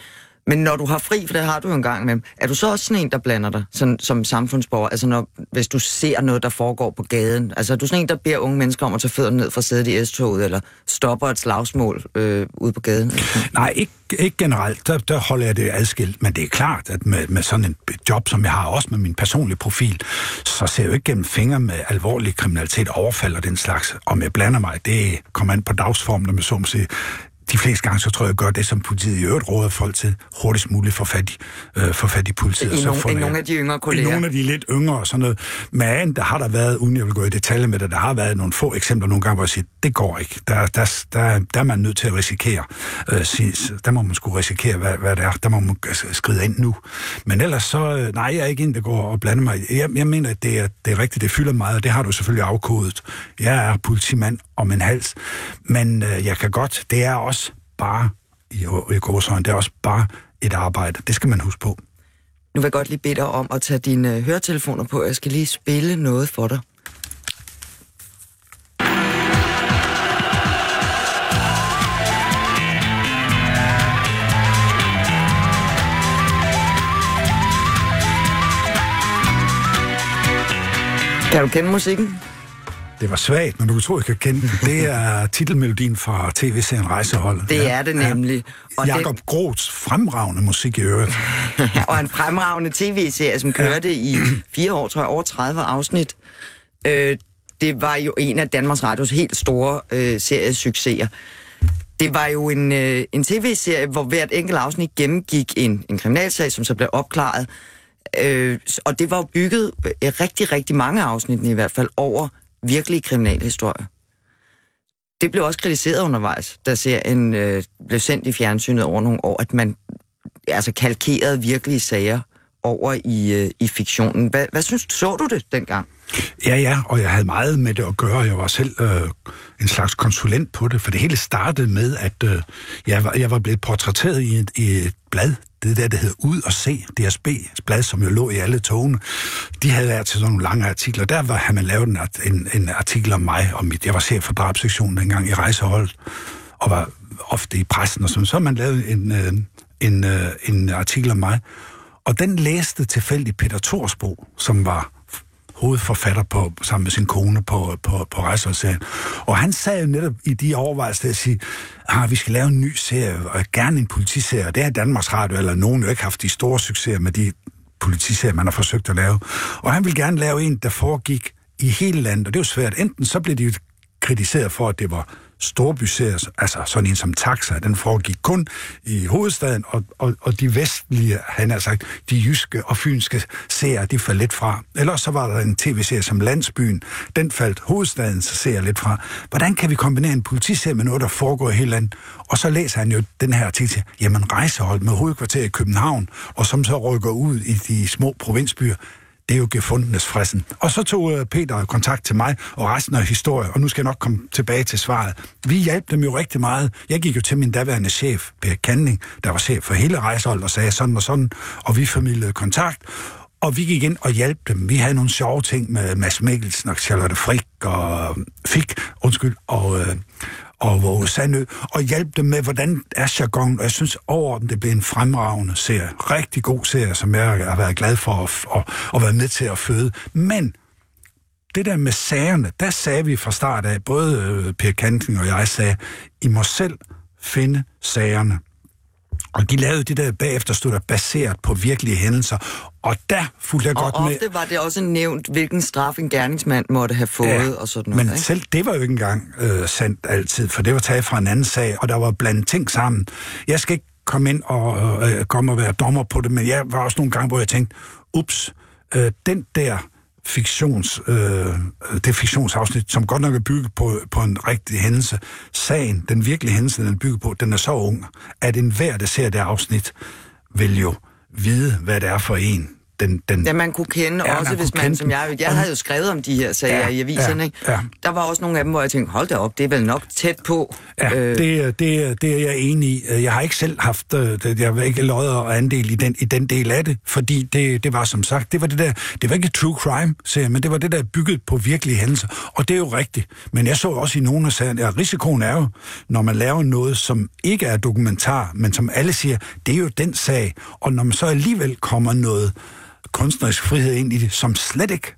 Men når du har fri, for det har du jo en gang med, er du så også sådan en, der blander dig sådan, som samfundsborger? Altså når, hvis du ser noget, der foregår på gaden? Altså er du sådan en, der beder unge mennesker om at tage fødderne ned fra sædet i S-toget, eller stopper et slagsmål øh, ude på gaden? Nej, ikke, ikke generelt. Der, der holder jeg det adskilt. Men det er klart, at med, med sådan en job, som jeg har, også med min personlige profil, så ser jeg jo ikke gennem fingre med alvorlig kriminalitet, overfald og den slags. Om jeg blander mig, det kommer an på dagsformen, når man så må sige de fleste gange, så tror jeg, jeg gør det, som politiet i øvrigt råder folk til, hurtigst muligt få fat i, øh, få fat i politiet. I, og så nogle, få i nogle af de yngre kolleger? I nogle af de lidt yngre og sådan noget. Men der har der været, uden jeg vil gå i detaljer med det, der har været nogle få eksempler nogle gange, hvor jeg siger, det går ikke. Der, der, der, der er man nødt til at risikere. Øh, sige, der må man skulle risikere, hvad, hvad det er. Der må man skride ind nu. Men ellers så, øh, nej, jeg er ikke en, der går og blander mig. Jeg, jeg mener, at det er, det er rigtigt, det fylder meget, og det har du selvfølgelig afkodet. Jeg er politimand om en hals, men øh, jeg kan godt, det er også bare, i, i gåsøjne, det er også bare et arbejde. Det skal man huske på. Nu vil jeg godt lige bede dig om at tage dine øh, høretelefoner på. Jeg skal lige spille noget for dig. Kan du kende musikken? Det var svagt, men du tror, jeg kan kende den. Det er titelmelodien fra tv-serien Rejsehold. Det er det nemlig. Og Jakob Groths fremragende musik i øvrigt. og en fremragende tv-serie, som kørte i fire år, tror jeg, over 30 afsnit. Øh, det var jo en af Danmarks Radios helt store øh, seriesucceser. Det var jo en, øh, en tv-serie, hvor hvert enkelt afsnit gennemgik en, en kriminalsag, som så blev opklaret. Øh, og det var jo bygget øh, rigtig, rigtig mange afsnit i hvert fald over virkelige kriminalhistorier. Det blev også kritiseret undervejs, da serien øh, blev sendt i fjernsynet over nogle år, at man altså kalkerede virkelige sager over i, øh, i fiktionen. Hvad, hvad synes du? Så du det dengang? Ja, ja, og jeg havde meget med det at gøre. Jeg var selv øh, en slags konsulent på det, for det hele startede med, at øh, jeg, var, jeg var blevet portrætteret i et, i et blad, det der, der hed Ud og Se, DSB's blad, som jo lå i alle togene. De havde været til sådan nogle lange artikler. Der var, havde man lavet en, en, en artikel om mig, og mit, jeg var chef for drabsektionen dengang i rejseholdet, og var ofte i pressen og sådan. Så man lavet en, øh, en, øh, en artikel om mig, og den læste tilfældigt Peter Thorsbo, som var hovedforfatter på, sammen med sin kone på, på, på rejseholdsserien. Og han sagde jo netop i de overvejelser at sige, at vi skal lave en ny serie, og gerne en politiserie. Og det har Danmarks Radio eller nogen jo ikke haft de store succeser med de politiserier, man har forsøgt at lave. Og han ville gerne lave en, der foregik i hele landet, og det er jo svært. Enten så blev de kritiseret for, at det var storbyserier, altså sådan en som Taxa, den foregik kun i hovedstaden, og, og, og de vestlige, han har sagt, de jyske og fynske serier, de faldt lidt fra. Ellers så var der en tv-serie som Landsbyen, den faldt hovedstaden så ser lidt fra. Hvordan kan vi kombinere en politiserie med noget, der foregår i hele landet? Og så læser han jo den her artikel, jamen rejsehold med hovedkvarter i København, og som så rykker ud i de små provinsbyer, det er jo gefundenes fressen. Og så tog øh, Peter kontakt til mig og resten af historien, og nu skal jeg nok komme tilbage til svaret. Vi hjalp dem jo rigtig meget. Jeg gik jo til min daværende chef, Per Kanding, der var chef for hele rejseholdet, og sagde sådan og sådan, og vi formidlede kontakt. Og vi gik ind og hjalp dem. Vi havde nogle sjove ting med Mads Mikkelsen og Charlotte Frick og øh, Fik, undskyld, og, øh, og Våge Sandø, og hjælpe dem med, hvordan er jargon. Og jeg synes overordnet, det blev en fremragende serie. Rigtig god serie, som jeg har været glad for at, at, at være med til at føde. Men det der med sagerne, der sagde vi fra start af, både øh, Per Kanting og jeg sagde, I må selv finde sagerne. Og de lavede det der bagefter, stod der baseret på virkelige hændelser. Og der fulgte jeg og godt ofte med. var det også nævnt, hvilken straf en gerningsmand måtte have fået ja, og sådan noget. Men ikke? selv det var jo ikke engang øh, sandt altid, for det var taget fra en anden sag, og der var blandet ting sammen. Jeg skal ikke komme ind og øh, komme og være dommer på det, men jeg var også nogle gange, hvor jeg tænkte, ups, øh, den der fiktions, øh, det fiktionsafsnit, som godt nok er bygget på, på en rigtig hændelse. Sagen, den virkelige hændelse, den er bygget på, den er så ung, at enhver, der ser det afsnit, vil jo vide, hvad det er for en, den, den Ja, man kunne kende Ja, også, man hvis man, kende som jeg, jeg havde jo skrevet om de her sager Ja, i aviserne, ja, ikke? ja. Der var også nogle af dem, hvor jeg tænkte, hold da op, det er vel nok tæt på. Ja, øh, det, det, det er jeg enig i. Jeg har ikke selv haft, øh, jeg har ikke løjet og andel i den, i den del af det, fordi det, det var som sagt, det var det der, det var ikke true crime, serie, men det var det der bygget på virkelige hændelser, og det er jo rigtigt. Men jeg så også i nogle af sagerne, at risikoen er jo, når man laver noget, som ikke er dokumentar, men som alle siger, det er jo den sag, og når man så alligevel kommer noget kunstnerisk frihed ind i det, som slet ikke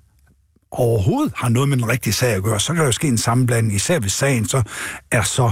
overhovedet har noget med den rigtige sag at gøre, så kan der jo ske en sammenblanding, især hvis sagen så er så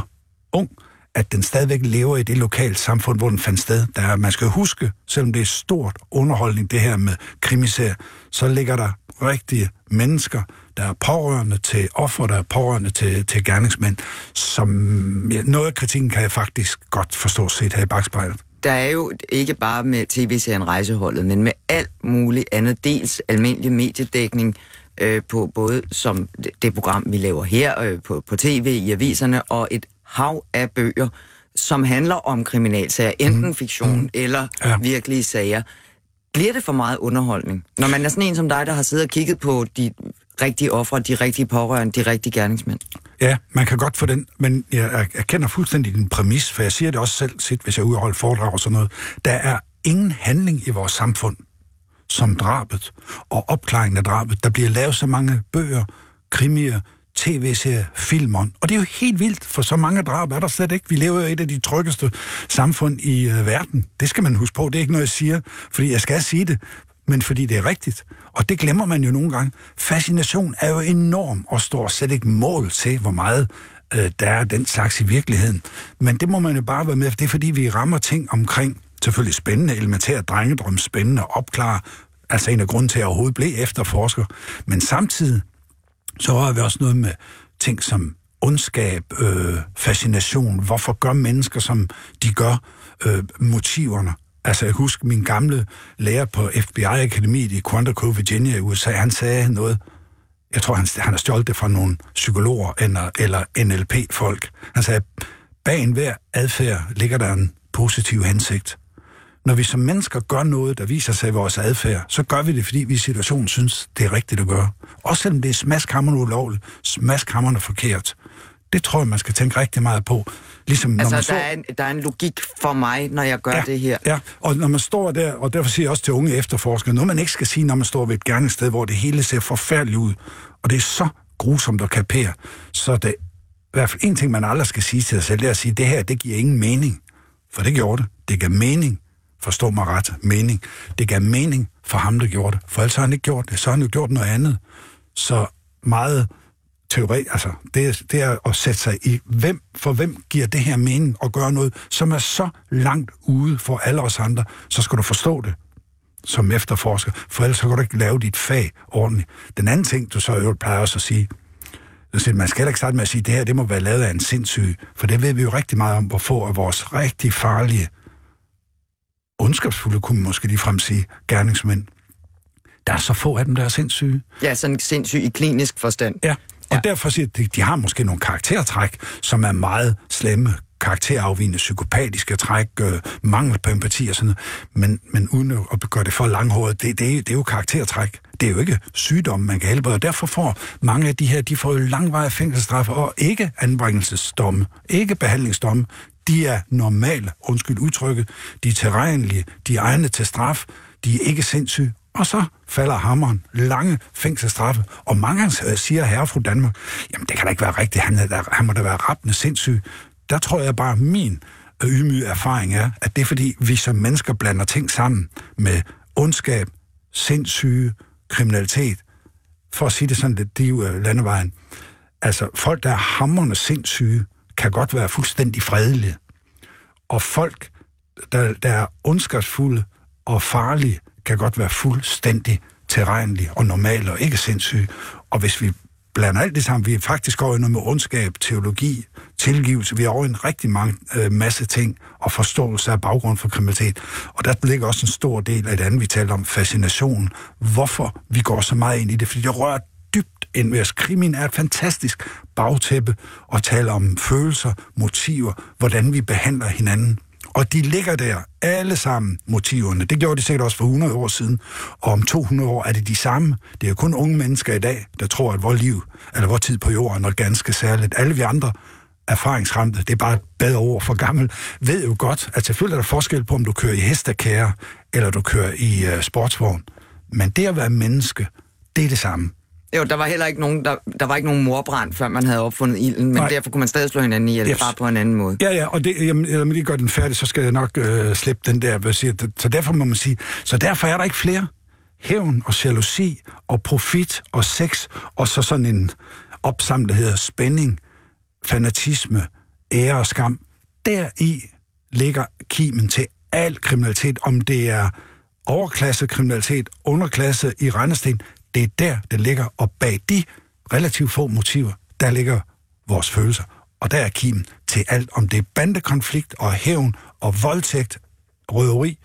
ung, at den stadigvæk lever i det lokale samfund, hvor den fandt sted. Der er, man skal huske, selvom det er stort underholdning, det her med krimiserier, så ligger der rigtige mennesker, der er pårørende til offer, der er pårørende til, til gerningsmænd, som ja, noget af kritikken kan jeg faktisk godt forstå set her i bagspejlet. Der er jo ikke bare med tv-serien Rejseholdet, men med alt muligt andet, dels almindelig mediedækning, øh, på både som det, program, vi laver her øh, på, på tv, i aviserne, og et hav af bøger, som handler om kriminalsager, enten mm. fiktion mm. eller ja. virkelige sager. Bliver det for meget underholdning? Når man er sådan en som dig, der har siddet og kigget på de rigtige ofre, de rigtige pårørende, de rigtige gerningsmænd. Ja, man kan godt få den, men jeg erkender fuldstændig din præmis, for jeg siger det også selv, set, hvis jeg udholder foredrag og sådan noget. Der er ingen handling i vores samfund som drabet og opklaringen af drabet. Der bliver lavet så mange bøger, krimier, tv-serier, film. Og det er jo helt vildt, for så mange drab er der slet ikke. Vi lever jo i et af de tryggeste samfund i øh, verden. Det skal man huske på. Det er ikke noget, jeg siger, fordi jeg skal sige det, men fordi det er rigtigt. Og det glemmer man jo nogle gange. Fascination er jo enorm og står slet ikke mål til, hvor meget øh, der er den slags i virkeligheden. Men det må man jo bare være med, for det er fordi, vi rammer ting omkring selvfølgelig spændende, elementære drengedrøm, spændende, opklare, altså en af grunden til, at jeg overhovedet blev efterforsker. Men samtidig, så har vi også noget med ting som ondskab, øh, fascination. Hvorfor gør mennesker, som de gør, øh, motiverne? Altså, jeg husker min gamle lærer på FBI-akademiet i Quantico, Virginia i USA, han sagde noget, jeg tror, han, han har stjålet det fra nogle psykologer eller, eller NLP-folk. Han sagde, bag enhver adfærd ligger der en positiv hensigt. Når vi som mennesker gør noget, der viser sig i vores adfærd, så gør vi det, fordi vi i situationen synes, det er rigtigt at gøre. Også selvom det er smaskhammerne ulovligt, smaskhammerne forkert. Det tror jeg, man skal tænke rigtig meget på. Ligesom når man Altså, der er, en, der er en logik for mig, når jeg gør ja, det her. Ja, og når man står der, og derfor siger jeg også til unge efterforskere, noget man ikke skal sige, når man står ved et gerningssted, hvor det hele ser forfærdeligt ud, og det er så grusomt at kapere, så det i hvert fald en ting, man aldrig skal sige til sig selv, det er at sige, det her, det giver ingen mening. For det gjorde det. Det gav mening. Forstå mig ret. Mening. Det gav mening for ham, der gjorde det. For ellers har han ikke gjort det. Så har han jo gjort noget andet. Så meget teori, altså, det er, det er at sætte sig i, hvem, for hvem giver det her mening at gøre noget, som er så langt ude for alle os andre, så skal du forstå det. som efterforsker, for ellers så kan du ikke lave dit fag ordentligt. Den anden ting, du så jo plejer også at sige, så man skal heller ikke starte med at sige, at det her det må være lavet af en sindssyg, for det ved vi jo rigtig meget om, hvor få af vores rigtig farlige, ondskabsfulde, kunne man måske lige frem sige, gerningsmænd. Der er så få af dem, der er sindssyge. Ja, sådan sindssyg i klinisk forstand. Ja, og ja. derfor siger de, de har måske nogle karaktertræk, som er meget slemme karakterafvigende psykopatiske træk, øh, mangel på empati og sådan noget, men, men uden at gøre det for langhåret, det, det, det er jo karaktertræk. Det er jo ikke sygdom, man kan helbrede, og derfor får mange af de her, de får jo langvarige fængselsstraffe og ikke anbringelsesdomme, ikke behandlingsdomme. De er normale, undskyld udtrykket, de er terrenlige, de er egne til straf, de er ikke sindssyge, og så falder hammeren. Lange fængselsstraffe. Og mange øh, siger herre fru Danmark, jamen det kan da ikke være rigtigt, han, er, han må da være rappende sindssyg der tror jeg bare, min øh, ydmyge erfaring er, at det er fordi, vi som mennesker blander ting sammen med ondskab, sindssyge, kriminalitet. For at sige det sådan lidt, det er jo øh, landevejen. Altså, folk, der er hammerne sindssyge, kan godt være fuldstændig fredelige. Og folk, der, der er ondskabsfulde og farlige, kan godt være fuldstændig tilregnelige og normal og ikke sindssyg. Og hvis vi blander alt det sammen. Vi er faktisk over i noget med ondskab, teologi, tilgivelse. Vi er over i en rigtig mange, øh, masse ting og forståelse af baggrund for kriminalitet. Og der ligger også en stor del af det andet, vi taler om, fascination. Hvorfor vi går så meget ind i det? Fordi det rører dybt ind ved os. Krimin er et fantastisk bagtæppe og taler om følelser, motiver, hvordan vi behandler hinanden. Og de ligger der, alle sammen, motiverne. Det gjorde de sikkert også for 100 år siden. Og om 200 år er det de samme. Det er jo kun unge mennesker i dag, der tror, at vores liv, eller vores tid på jorden, er ganske særligt. Alle vi andre erfaringsramte, det er bare et bedre ord for gammel, ved jo godt, at selvfølgelig er der forskel på, om du kører i hestekære, eller du kører i uh, sportsvogn. Men det at være menneske, det er det samme. Jo, der var heller ikke nogen, der, der var ikke nogen morbrand, før man havde opfundet ilden, men Nej. derfor kunne man stadig slå hinanden ihjel, yes. bare på en anden måde. Ja, ja, og det, jamen, jamen, lige gør den færdig, så skal jeg nok øh, slippe den der. Siger, så derfor må man sige, så derfor er der ikke flere. Hævn og jalousi og profit og sex, og så sådan en opsamlet, der hedder spænding, fanatisme, ære og skam. Deri ligger kimen til al kriminalitet, om det er overklasse kriminalitet, underklasse i Rendesten, det er der, det ligger, og bag de relativt få motiver, der ligger vores følelser. Og der er kimen til alt, om det er bandekonflikt og hævn og voldtægt, røveri,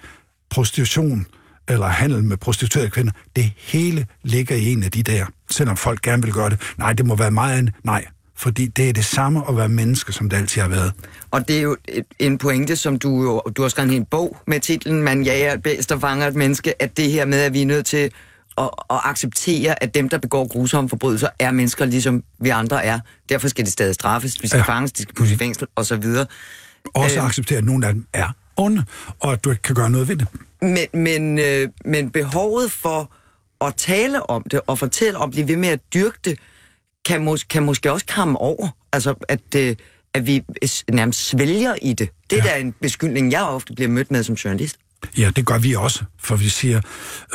prostitution eller handel med prostituerede kvinder. Det hele ligger i en af de der, selvom folk gerne vil gøre det. Nej, det må være meget andet. Nej, fordi det er det samme at være menneske, som det altid har været. Og det er jo en pointe, som du du har skrevet en bog med titlen Man jager bedst og fanger et menneske, at det her med, at vi er nødt til at, at acceptere, at dem, der begår grusomme forbrydelser, er mennesker, ligesom vi andre er. Derfor skal de stadig straffes, vi skal ja. fanges, de skal pusse i fængsel, osv. Også øh, acceptere, at nogle af dem er onde, og at du ikke kan gøre noget ved det. Men, men, øh, men behovet for at tale om det, og fortælle om det, ved med at dyrke det, kan, mås- kan måske også komme over. Altså, at, øh, at vi nærmest svælger i det. Det ja. er da en beskyldning, jeg ofte bliver mødt med som journalist. Ja, det gør vi også, for vi siger,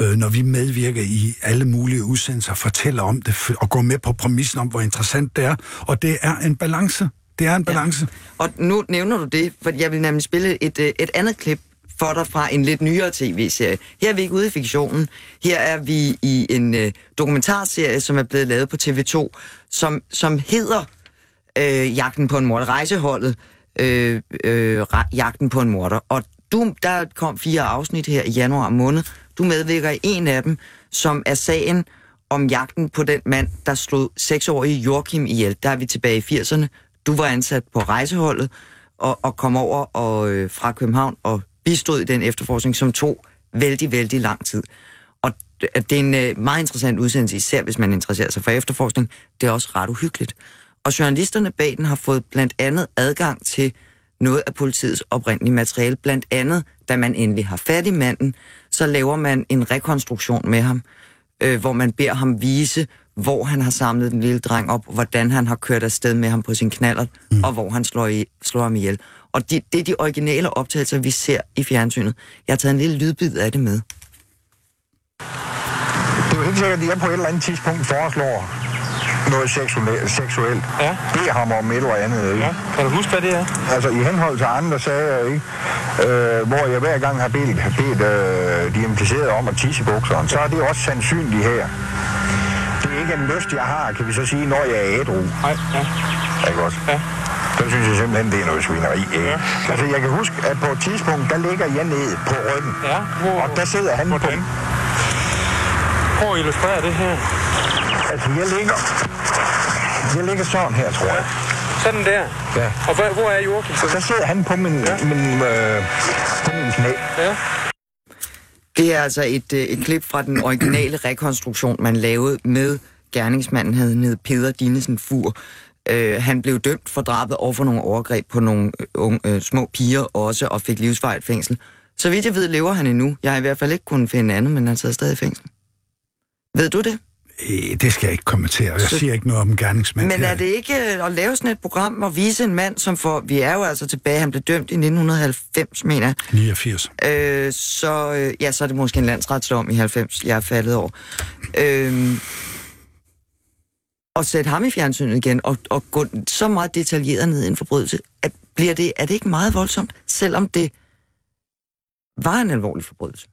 øh, når vi medvirker i alle mulige udsendelser, fortæller om det og går med på præmissen om, hvor interessant det er, og det er en balance. Det er en balance. Ja. Og nu nævner du det, for jeg vil nemlig spille et, øh, et andet klip for dig fra en lidt nyere tv-serie. Her er vi ikke ude i fiktionen. Her er vi i en øh, dokumentarserie, som er blevet lavet på TV2, som, som hedder øh, Jagten på en morder. Rejseholdet øh, øh, Jagten på en morder. Og du, der kom fire afsnit her i januar måned. Du medvirker i en af dem, som er sagen om jagten på den mand, der slog seksårige Joachim ihjel. Der er vi tilbage i 80'erne. Du var ansat på rejseholdet og, og kom over og, øh, fra København og bistod i den efterforskning, som tog vældig, vældig lang tid. Og det er en øh, meget interessant udsendelse, især hvis man interesserer sig for efterforskning. Det er også ret uhyggeligt. Og journalisterne bag den har fået blandt andet adgang til noget af politiets oprindelige materiale. Blandt andet, da man endelig har fat i manden, så laver man en rekonstruktion med ham, øh, hvor man beder ham vise, hvor han har samlet den lille dreng op, hvordan han har kørt afsted med ham på sin knaller, mm. og hvor han slår, i, slår ham ihjel. Og de, det er de originale optagelser, vi ser i fjernsynet. Jeg har taget en lille lydbid af det med. Det er jo helt sikkert, at jeg på et eller andet tidspunkt foreslår, noget seksuelt, seksuelt. Ja. Det ham om et eller andet. Ikke? Ja. Kan du huske, hvad det er? Altså, i henhold til andre sager, ikke? øh, hvor jeg hver gang har bedt, bedt øh, de implicerede om at tisse i bukseren, så er det også sandsynligt her. Det er ikke en lyst, jeg har, kan vi så sige, når jeg er ædru. Nej, ja. Ikke også? Ja. Så synes jeg simpelthen, det er noget svineri. Ikke? Ja. Altså, jeg kan huske, at på et tidspunkt, der ligger jeg ned på ryggen. Ja, hvor, Og der sidder han på... Hvordan? Prøv at illustrere det her. Altså, jeg ligger... Jeg ligger sådan her, tror jeg. Sådan der. Ja. Og hvor, hvor er Joachim? så? Der sidder han på min, min, øh, på min knæ. Ja. Det er altså et, øh, et klip fra den originale rekonstruktion, man lavede med gerningsmanden, han hed Peder Dinesen Fur. Øh, han blev dømt for drabet over for nogle overgreb på nogle øh, unge, øh, små piger også, og fik livsvarigt fængsel. Så vidt jeg ved, lever han endnu. Jeg har i hvert fald ikke kunnet finde andet, men han sidder stadig i fængsel. Ved du det? Øh, Det skal jeg ikke kommentere. Jeg siger ikke noget om gerningsmænd. Men er det ikke øh, at lave sådan et program og vise en mand, som får... Vi er jo altså tilbage, han blev dømt i 1990, mener jeg. 89. Øh, så, øh, ja, så er det måske en landsretsdom i 90, jeg er faldet over. Øh, og sætte ham i fjernsynet igen, og, og gå så meget detaljeret ned i en forbrydelse, at bliver det, er det ikke meget voldsomt, selvom det var en alvorlig forbrydelse?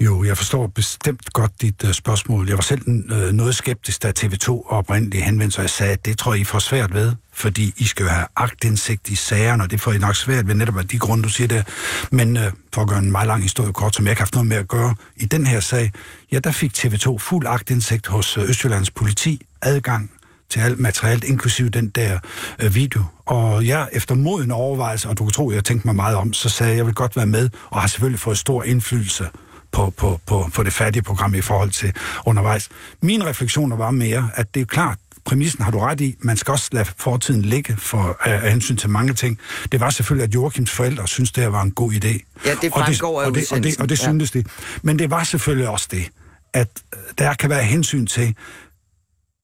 Jo, jeg forstår bestemt godt dit uh, spørgsmål. Jeg var selv uh, noget skeptisk, da TV2 oprindeligt henvendte sig og sagde, at det tror I får svært ved, fordi I skal jo have agtindsigt i sagerne, og det får I nok svært ved netop af de grunde, du siger der. Men uh, for at gøre en meget lang historie kort, som jeg ikke har haft noget med at gøre i den her sag, ja, der fik TV2 fuld agtindsigt hos uh, Østjyllands politi, adgang til alt materialet, inklusive den der øh, video. Og jeg, efter moden overvejelse, og du kan tro, jeg tænkte mig meget om, så sagde jeg, jeg vil godt være med, og har selvfølgelig fået stor indflydelse på, på, på, på det færdige program i forhold til undervejs. Mine refleksioner var mere, at det er klart, præmissen har du ret i, man skal også lade fortiden ligge for af, hensyn til mange ting. Det var selvfølgelig, at Joachims forældre synes det her var en god idé. Ja, det og fremgår af og det, og det, udsendelsen, og det ja. syntes de. Men det var selvfølgelig også det, at der kan være hensyn til,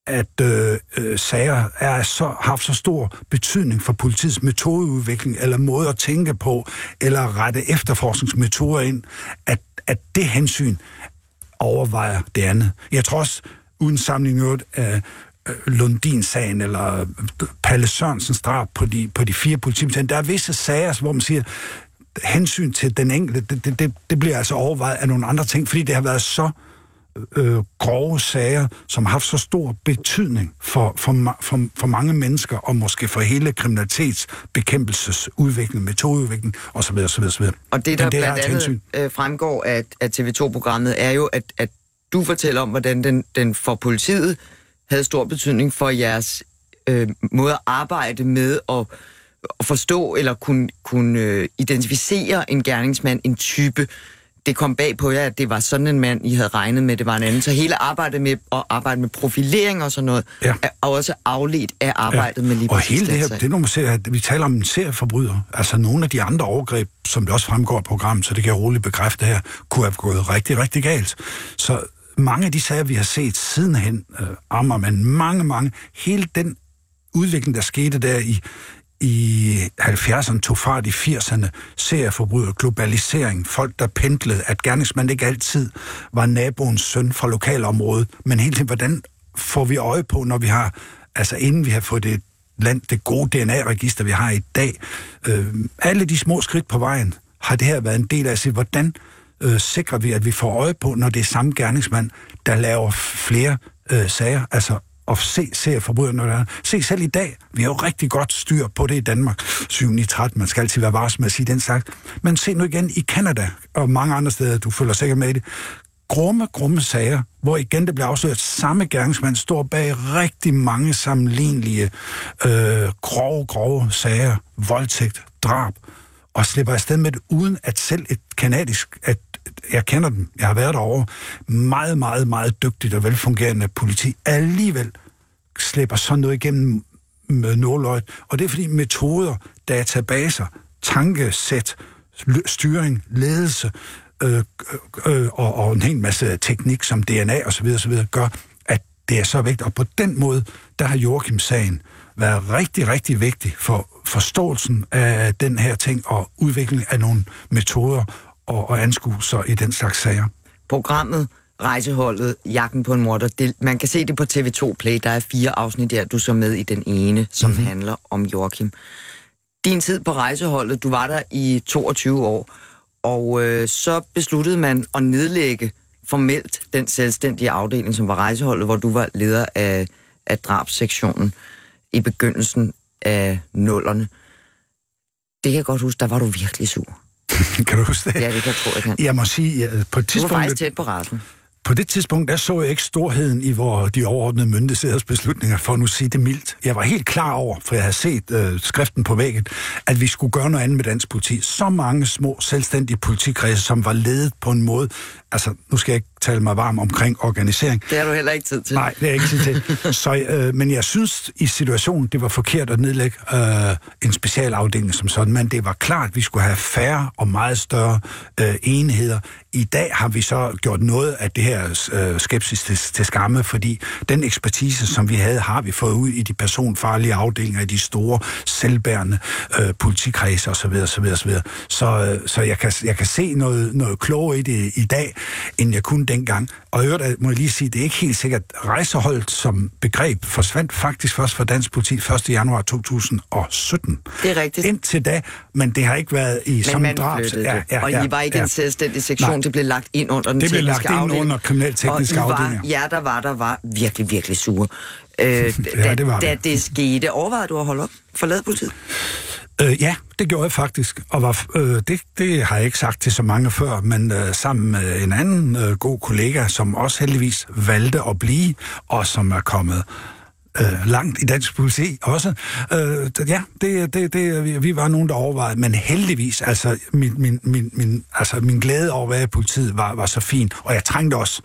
at øh, øh, sager er så, har haft så stor betydning for politiets metodeudvikling, eller måde at tænke på, eller rette efterforskningsmetoder ind, at, at det hensyn overvejer det andet. Jeg tror også, uden sammenligning af øh, øh, Lundin-sagen, eller øh, Palle Sørensens drab på de, på de fire politibetjente, der er visse sager, hvor man siger, hensyn til den enkelte, det, det, det, det bliver altså overvejet af nogle andre ting, fordi det har været så øh, grove sager, som har haft så stor betydning for, for, for, for mange mennesker, og måske for hele kriminalitetsbekæmpelsesudvikling, metodeudvikling osv. osv., osv. Og det, der Men det blandt et andet øh, fremgår af, af TV2-programmet, er jo, at, at du fortæller om, hvordan den, den for politiet havde stor betydning for jeres øh, måde at arbejde med at, at forstå eller kunne, kunne øh, identificere en gerningsmand, en type. Det kom bag på jer, at det var sådan en mand, I havde regnet med, det var en anden. Så hele arbejdet med at arbejde med profilering og sådan noget, Ja. er også afledt af arbejdet med lige Og hele det her, det nu, man ser, at vi taler om en serieforbryder. Altså nogle af de andre overgreb, som det også fremgår af programmet, så det kan jeg roligt bekræfte her, kunne have gået rigtig, rigtig galt. Så mange af de sager, vi har set sidenhen, øh, Ammermann, mange, mange, hele den udvikling, der skete der i, i 70'erne, tog fart i 80'erne, serieforbryder, globalisering, folk, der pendlede, at gerningsmanden ikke altid var naboens søn fra lokalområdet, men helt tiden, hvordan får vi øje på, når vi har, altså inden vi har fået det land, det gode DNA-register, vi har i dag, øh, alle de små skridt på vejen, har det her været en del af at se, hvordan øh, sikrer vi, at vi får øje på, når det er samme gerningsmand, der laver flere øh, sager, altså og se, se forbryderne, når der. Se selv i dag, vi har jo rigtig godt styr på det i Danmark. 7 9 13, man skal altid være varsom med at sige den slags. Men se nu igen i Kanada og mange andre steder, du følger sikkert med i det. Grumme, grumme sager, hvor igen det bliver afsløret, samme gerningsmand står bag rigtig mange sammenlignelige øh, grove, grove sager, voldtægt, drab, og slipper afsted med det, uden at selv et kanadisk, at jeg kender dem, jeg har været derovre, meget, meget, meget dygtigt og velfungerende politi, alligevel slipper sådan noget igennem med nåløjet. Og det er fordi metoder, databaser, tankesæt, styring, ledelse øh, øh, øh, og, og en hel masse teknik som DNA osv. osv. gør, at det er så vigtigt. Og på den måde, der har Joachim-sagen været rigtig, rigtig vigtig for forståelsen af den her ting og udviklingen af nogle metoder og, og anskuelser i den slags sager. programmet Rejseholdet, Jagten på en morder, det, man kan se det på TV2 Play, der er fire afsnit der, du så med i den ene, som mm-hmm. handler om Joachim. din tid på rejseholdet, du var der i 22 år, og øh, så besluttede man at nedlægge formelt den selvstændige afdeling, som var rejseholdet, hvor du var leder af, af drabssektionen i begyndelsen af nullerne. Det kan jeg godt huske, der var du virkelig sur. kan du huske det? Ja, det kan jeg tro, jeg kan. Jeg må sige, at på et Du var tidspunkt... faktisk tæt på resten. På det tidspunkt, der så jeg ikke storheden i hvor de overordnede myndigheders beslutninger, for at nu sige det mildt. Jeg var helt klar over, for jeg havde set øh, skriften på væggen, at vi skulle gøre noget andet med dansk politi. Så mange små selvstændige politikredse, som var ledet på en måde, altså nu skal jeg ikke tale mig varm omkring organisering, Det har du heller ikke tid til. Nej, det er ikke tid til. Så, øh, men jeg synes i situationen, det var forkert at nedlægge øh, en specialafdeling som sådan, men det var klart, at vi skulle have færre og meget større øh, enheder. I dag har vi så gjort noget af det her øh, skepsis til, til skamme, fordi den ekspertise, som vi havde, har vi fået ud i de personfarlige afdelinger, i de store, selvbærende øh, politikredse osv. osv., osv. Så, øh, så jeg, kan, jeg kan se noget, noget klogere i det i dag, end jeg kunne dengang. Og i øvrigt øh, må jeg lige sige, det er ikke helt sikkert, rejseholdet som begreb forsvandt faktisk først fra dansk politi 1. januar 2017. Det er rigtigt. Indtil da, men det har ikke været i Men samme drab. flyttede det, og I var ikke en selvstændig sektion, Nej. det blev lagt ind under den Det blev tekniske lagt ind afdeling. under kriminaltekniske afdelinger. Ja, der var, der var virkelig, virkelig sure. Øh, Ja, da, det var da det. det skete, overvejede du at holde op? Forlade politiet? Øh, ja, det gjorde jeg faktisk, og var, øh, det, det har jeg ikke sagt til så mange før, men øh, sammen med en anden øh, god kollega, som også heldigvis valgte at blive, og som er kommet øh, langt i dansk politi også. Øh, ja, det, det, det, vi- vi var nogen, der overvejede, men heldigvis, altså min, min, min, min, altså, min glæde over at være i politiet var, var så fin, og jeg trængte også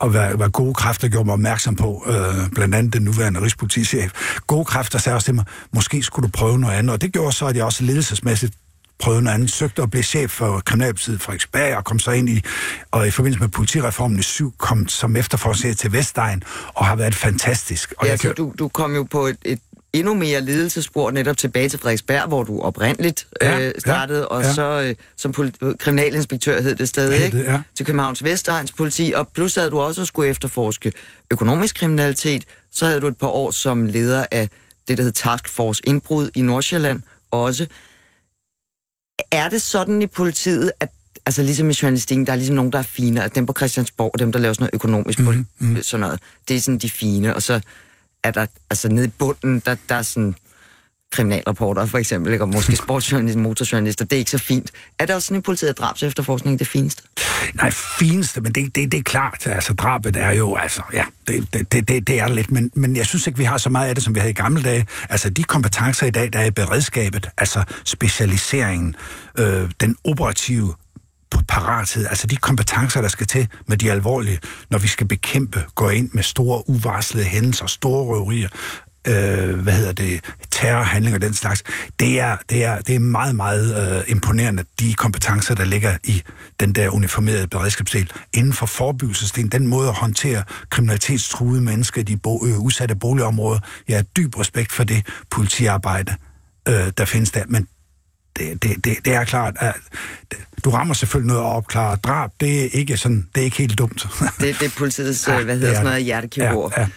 at være, være gode kræfter gjorde mig opmærksom på, øh, blandt andet den nuværende rigspolitichef. Gode kræfter sagde også til mig, måske skulle du prøve noget andet, og det gjorde så, at jeg også ledelsesmæssigt prøvede noget andet, søgte at blive chef for Kriminalpolitiet Frederiksberg, og kom så ind i, og i forbindelse med politireformen i syv, kom som efterforsker til Vestegn, og har været fantastisk. Og Ja, jeg så du, du kom jo på et, et endnu mere ledelsespor netop tilbage til Frederiksberg, hvor du oprindeligt Ja, øh, startede, ja, og ja. så øh, som kriminalinspektør hed det stadig, Hed ikke? det, ja. Til Københavns Vestegns politi, og plus havde du også skulle efterforske økonomisk kriminalitet, så havde du et par år som leder af det, der hed Task Force Indbrud i Nordsjælland også. Er det sådan i politiet, at altså ligesom i journalistikken, der er ligesom nogen, der er fine, og dem på Christiansborg, og dem, der laver sådan noget økonomisk mm, mm. sådan noget, det er sådan de fine, og så er der, altså nede i bunden, der, der er sådan kriminalreporter for eksempel, ikke? og måske sportsjournalister, motorjournalister, det er ikke så fint. Er det også sådan i politiet, drabs efterforskning det fineste? nej, fineste, men det, det, det er klart, altså drabet er jo, altså, ja, det, det, det, det, er lidt, men, men jeg synes ikke, vi har så meget af det, som vi havde i gamle dage. Altså de kompetencer i dag, der er i beredskabet, altså specialiseringen, øh, den operative parathed, altså de kompetencer, der skal til med de alvorlige, når vi skal bekæmpe, gå ind med store uvarslede hændelser, store røverier, øh, hvad hedder det, terrorhandlinger og den slags, det er, det er, det er meget, meget øh, imponerende, de kompetencer, der ligger i den der uniformerede beredskabsdel. Inden for forebyggelsesdelen, den måde at håndtere kriminalitetstruede mennesker i de bo, øh, udsatte boligområder, jeg har dyb respekt for det politiarbejde, øh, der findes der, men det, det, det, det er klart, at du rammer selvfølgelig noget at opklare. Drab, det er ikke, sådan, det er ikke helt dumt. Det, det er politiets, Ja, ja, hvad hedder er sådan noget, hjertekirurg. Ja, ja.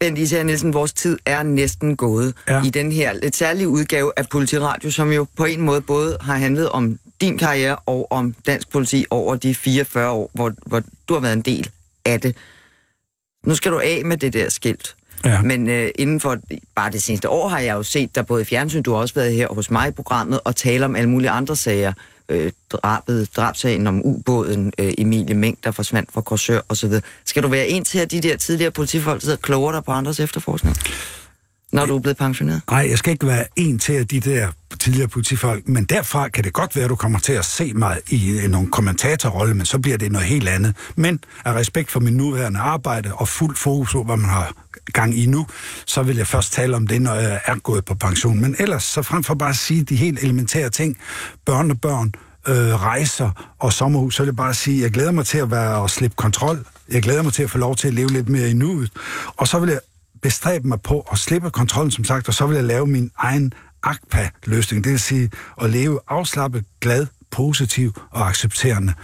Bent Især Nielsen, vores tid er næsten gået ja. i den her lidt særlige udgave af Politiradio, som jo på en måde både har handlet om din karriere og om dansk politi over de 44 år, hvor, hvor du har været en del af det. Nu skal du af med det der skilt. Ja. Men øh, inden for bare det seneste år har jeg jo set dig både i fjernsyn, du har også været her hos mig i programmet og tale om alle mulige andre sager. Øh, drabet, drabsagen om ubåden, øh, Emilie Meng, der forsvandt fra Korsør osv. Skal du være en til, at de der tidligere politifolk sidder og kloger dig på andres efterforskning? Når du er blevet pensioneret? Nej, jeg skal ikke være en til af de der tidligere politifolk, men derfra kan det godt være, at du kommer til at se mig i øh, nogle kommentatorrolle, men så bliver det noget helt andet. Men af respekt for min nuværende arbejde og fuld fokus på, hvad man har gang i nu, så vil jeg først tale om det, når jeg er gået på pension. Men ellers, så frem for bare at sige de helt elementære ting, børn og børn, øh, rejser og sommerhus, så vil jeg bare sige, at jeg glæder mig til at være og slippe kontrol. Jeg glæder mig til at få lov til at leve lidt mere i nuet. Og så vil jeg bestræbe mig på at slippe kontrollen, som sagt, og så vil jeg lave min egen AKPA-løsning, Det vil sige at leve afslappet, glad, positiv og accepterende.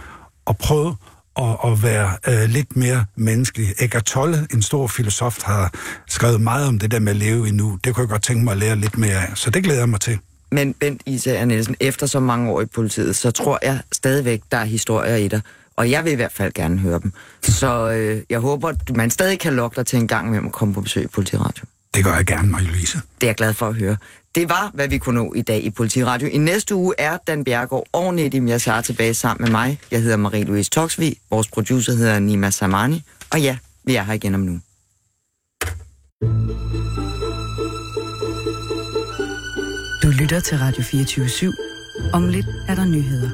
Og prøve at, at være øh, lidt mere menneskelig. Eckhart Tolle, en stor filosof, har skrevet meget om det der med at leve endnu. Det kunne jeg godt tænke mig at lære lidt mere af. Så det glæder jeg mig til. Men Bent Isager Nielsen, efter så mange år i politiet, så tror jeg stadigvæk, der er historier i dig. Og jeg vil i hvert fald gerne høre dem. Så øh, jeg håber, at man stadig kan lokke dig til en gang med at komme på besøg i Politiradio. Det gør jeg gerne, Marie-Louise. Det er jeg glad for at høre. Det var, hvad vi kunne nå i dag i Politiradio. I næste uge er Dan Bjergård og Nedim Yassar tilbage sammen med mig. Jeg hedder Marie-Louise Toksvig, vores producer hedder Nima Samani, og ja, vi er her igen om nu. Du lytter til Radio 24 /7. Om lidt er der nyheder.